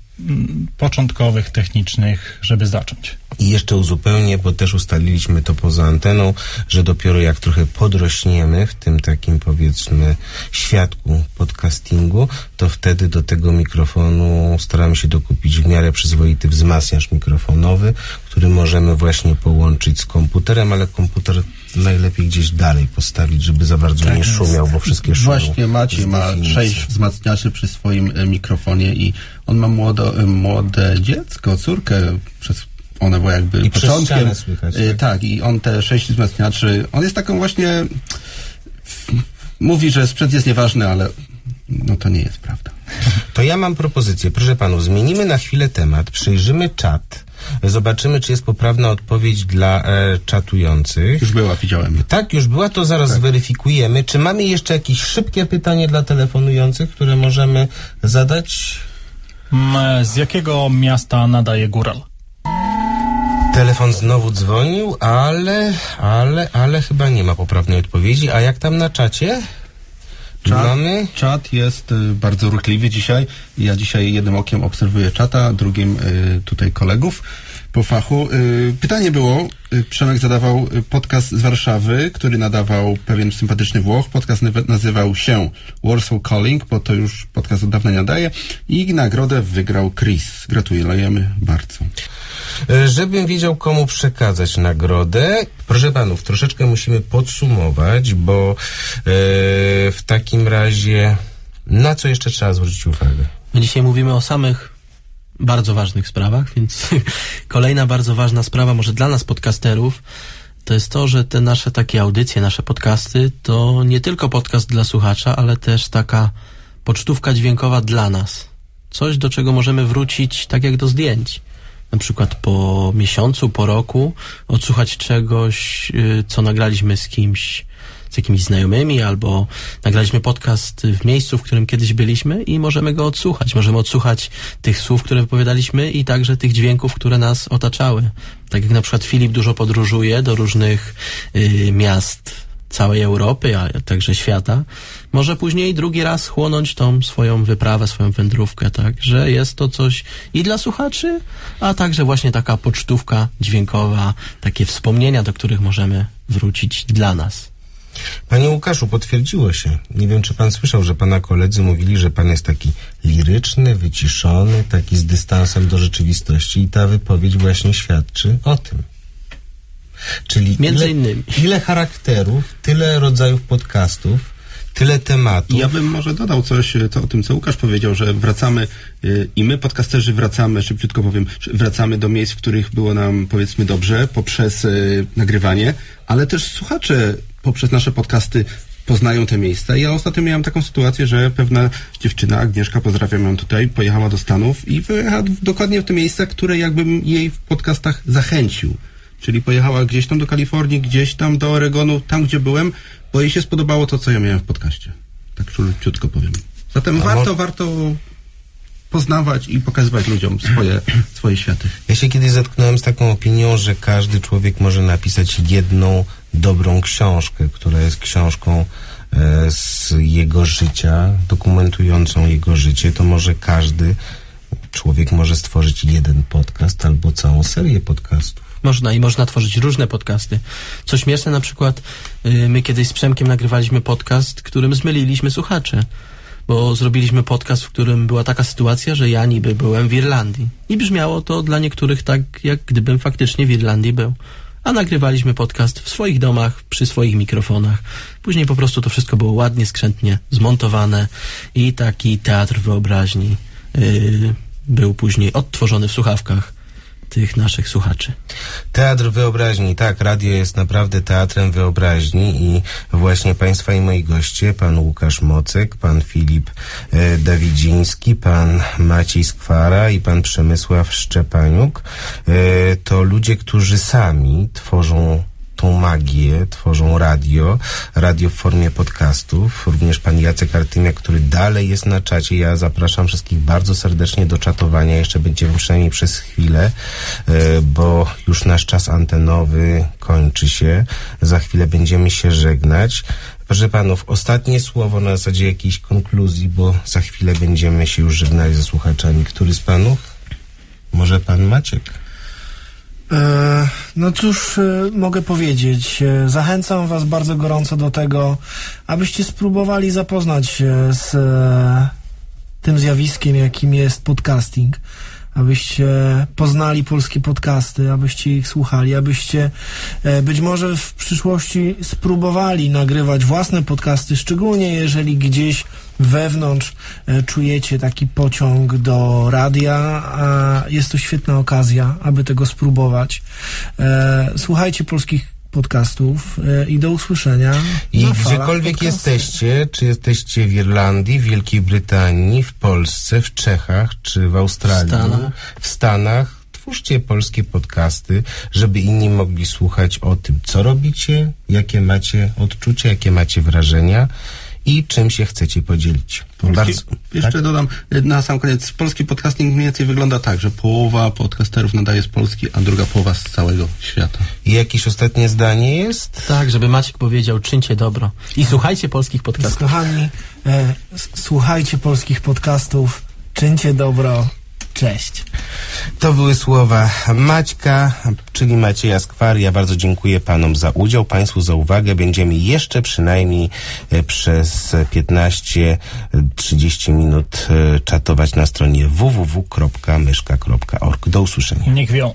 początkowych, technicznych, żeby zacząć. I jeszcze uzupełnię, bo też ustaliliśmy to poza anteną, że dopiero jak trochę podrośniemy w tym takim powiedzmy świadku podcastingu, to wtedy do tego mikrofonu staramy się dokupić w miarę przyzwoity wzmacniacz mikrofonowy, który możemy właśnie połączyć z komputerem, ale komputer najlepiej gdzieś dalej postawić, żeby za bardzo Tak nie szumiał, bo wszystkie szumią. Właśnie Maciej ma sześć wzmacniaczy przy swoim e, mikrofonie i on ma młodo, e, młode dziecko, córkę, przez ona była jakby I początkiem. słychać, E, tak? tak, i on te sześć wzmacniaczy, on jest taką właśnie mówi, że sprzęt jest nieważny, ale no to nie jest prawda. To ja mam propozycję. Proszę panów, zmienimy na chwilę temat, przejrzymy czat, zobaczymy, czy jest poprawna odpowiedź dla e, czatujących. Już była, widziałem. Tak, już była, to zaraz zweryfikujemy. Czy mamy jeszcze jakieś szybkie pytanie dla telefonujących, które możemy zadać? M, Z jakiego miasta nadaje Góral? Telefon znowu dzwonił, ale, ale, ale chyba nie ma poprawnej odpowiedzi. A jak tam na czacie? Czat, Mamy? czat jest y, bardzo ruchliwy dzisiaj. Ja dzisiaj jednym okiem obserwuję czata, drugim y, tutaj kolegów po fachu. Y, pytanie było, Przemek zadawał podcast z Warszawy, który nadawał pewien sympatyczny Włoch. Podcast nazywał się Warsaw Calling, bo to już podcast od dawna nie nadaje. I nagrodę wygrał Chris. Gratulujemy bardzo. E, Żebym wiedział, komu przekazać nagrodę, proszę panów, troszeczkę musimy podsumować, bo e, w takim razie na co jeszcze trzeba zwrócić uwagę? My dzisiaj mówimy o samych bardzo ważnych sprawach, więc kolejna bardzo ważna sprawa, może dla nas podcasterów, to jest to, że te nasze takie audycje, nasze podcasty, to nie tylko podcast dla słuchacza, ale też taka pocztówka dźwiękowa dla nas. Coś, do czego możemy wrócić tak jak do zdjęć. Na przykład po miesiącu, po roku odsłuchać czegoś, y, co nagraliśmy z kimś, z jakimiś znajomymi, albo nagraliśmy podcast w miejscu, w którym kiedyś byliśmy i możemy go odsłuchać. Możemy odsłuchać tych słów, które wypowiadaliśmy i także tych dźwięków, które nas otaczały. Tak jak na przykład Filip dużo podróżuje do różnych y, miast całej Europy, a także świata, może później drugi raz chłonąć tą swoją wyprawę, swoją wędrówkę, tak? Że jest to coś i dla słuchaczy, a także właśnie taka pocztówka dźwiękowa, takie wspomnienia, do których możemy wrócić dla nas. Panie Łukaszu, potwierdziło się. Nie wiem, czy pan słyszał, że pana koledzy mówili, że pan jest taki liryczny, wyciszony, taki z dystansem do rzeczywistości i ta wypowiedź właśnie świadczy o tym. Czyli Między ile, innymi. ile charakterów, tyle rodzajów podcastów, tyle tematów. Ja bym może dodał coś to, o tym, co Łukasz powiedział, że wracamy y, i my, podcasterzy, wracamy, szybciutko powiem, wracamy do miejsc, w których było nam, powiedzmy, dobrze poprzez y, nagrywanie, ale też słuchacze poprzez nasze podcasty poznają te miejsca. Ja ostatnio miałem taką sytuację, że pewna dziewczyna, Agnieszka, pozdrawiam ją tutaj, pojechała do Stanów i wyjechała dokładnie w te miejsca, które jakbym jej w podcastach zachęcił. Czyli pojechała gdzieś tam do Kalifornii, gdzieś tam do Oregonu, tam gdzie byłem, bo jej się spodobało to, co ja miałem w podcaście. Tak szybciutko powiem. Zatem A warto, mo- warto poznawać i pokazywać ludziom swoje, swoje światy. Ja się kiedyś zetknąłem z taką opinią, że każdy człowiek może napisać jedną dobrą książkę, która jest książką e, z jego życia, dokumentującą jego życie. To może każdy człowiek może stworzyć jeden podcast albo całą serię podcastów. Można i można tworzyć różne podcasty. Co śmieszne, na przykład y, my kiedyś z Przemkiem nagrywaliśmy podcast, którym zmyliliśmy słuchacze. Bo zrobiliśmy podcast, w którym była taka sytuacja, że ja niby byłem w Irlandii. I brzmiało to dla niektórych tak, jak gdybym faktycznie w Irlandii był. A nagrywaliśmy podcast w swoich domach, przy swoich mikrofonach. Później po prostu to wszystko było ładnie, skrzętnie zmontowane i taki teatr wyobraźni y, był później odtworzony w słuchawkach tych naszych słuchaczy. Teatr wyobraźni, tak, radio jest naprawdę teatrem wyobraźni i właśnie Państwa i moi goście, pan Łukasz Mocek, pan Filip e, Dawidziński, pan Maciej Skwara i pan Przemysław Szczepaniuk, e, to ludzie, którzy sami tworzą tą magię, tworzą radio, radio w formie podcastów. Również pan Jacek Artymiak, który dalej jest na czacie. Ja zapraszam wszystkich bardzo serdecznie do czatowania. Jeszcze będziemy przynajmniej przez chwilę, e, bo już nasz czas antenowy kończy się. Za chwilę będziemy się żegnać. Proszę panów, ostatnie słowo na zasadzie jakiejś konkluzji, bo za chwilę będziemy się już żegnali ze słuchaczami. Który z panów? Może pan Maciek? E, No cóż, e, mogę powiedzieć. E, Zachęcam Was bardzo gorąco do tego, abyście spróbowali zapoznać się z tym zjawiskiem, jakim jest podcasting. Abyście poznali polskie podcasty, abyście ich słuchali, abyście e, być może w przyszłości spróbowali nagrywać własne podcasty, szczególnie jeżeli gdzieś wewnątrz e, czujecie taki pociąg do radia, a jest to świetna okazja, aby tego spróbować. E, Słuchajcie polskich podcastów e, i do usłyszenia. I gdziekolwiek jesteście, czy jesteście w Irlandii, w Wielkiej Brytanii, w Polsce, w Czechach, czy w Australii, Stanach. w Stanach, twórzcie polskie podcasty, żeby inni mogli słuchać o tym, co robicie, jakie macie odczucia, jakie macie wrażenia i czym się chcecie podzielić. Polski, jeszcze dodam, y, na sam koniec, polski podcasting mniej więcej wygląda tak, że połowa podcasterów nadaje z Polski, a druga połowa z całego świata. I jakieś ostatnie zdanie jest? Tak, żeby Maciek powiedział, czyńcie dobro. I słuchajcie polskich podcastów. Kochani, e, słuchajcie polskich podcastów, czyńcie dobro. Cześć. To były słowa Maćka, czyli Macieja Skwar. Ja bardzo dziękuję panom za udział, państwu za uwagę. Będziemy jeszcze przynajmniej e, przez 15-30 minut e, czatować na stronie www.myszka.org. Do usłyszenia. Niech wią.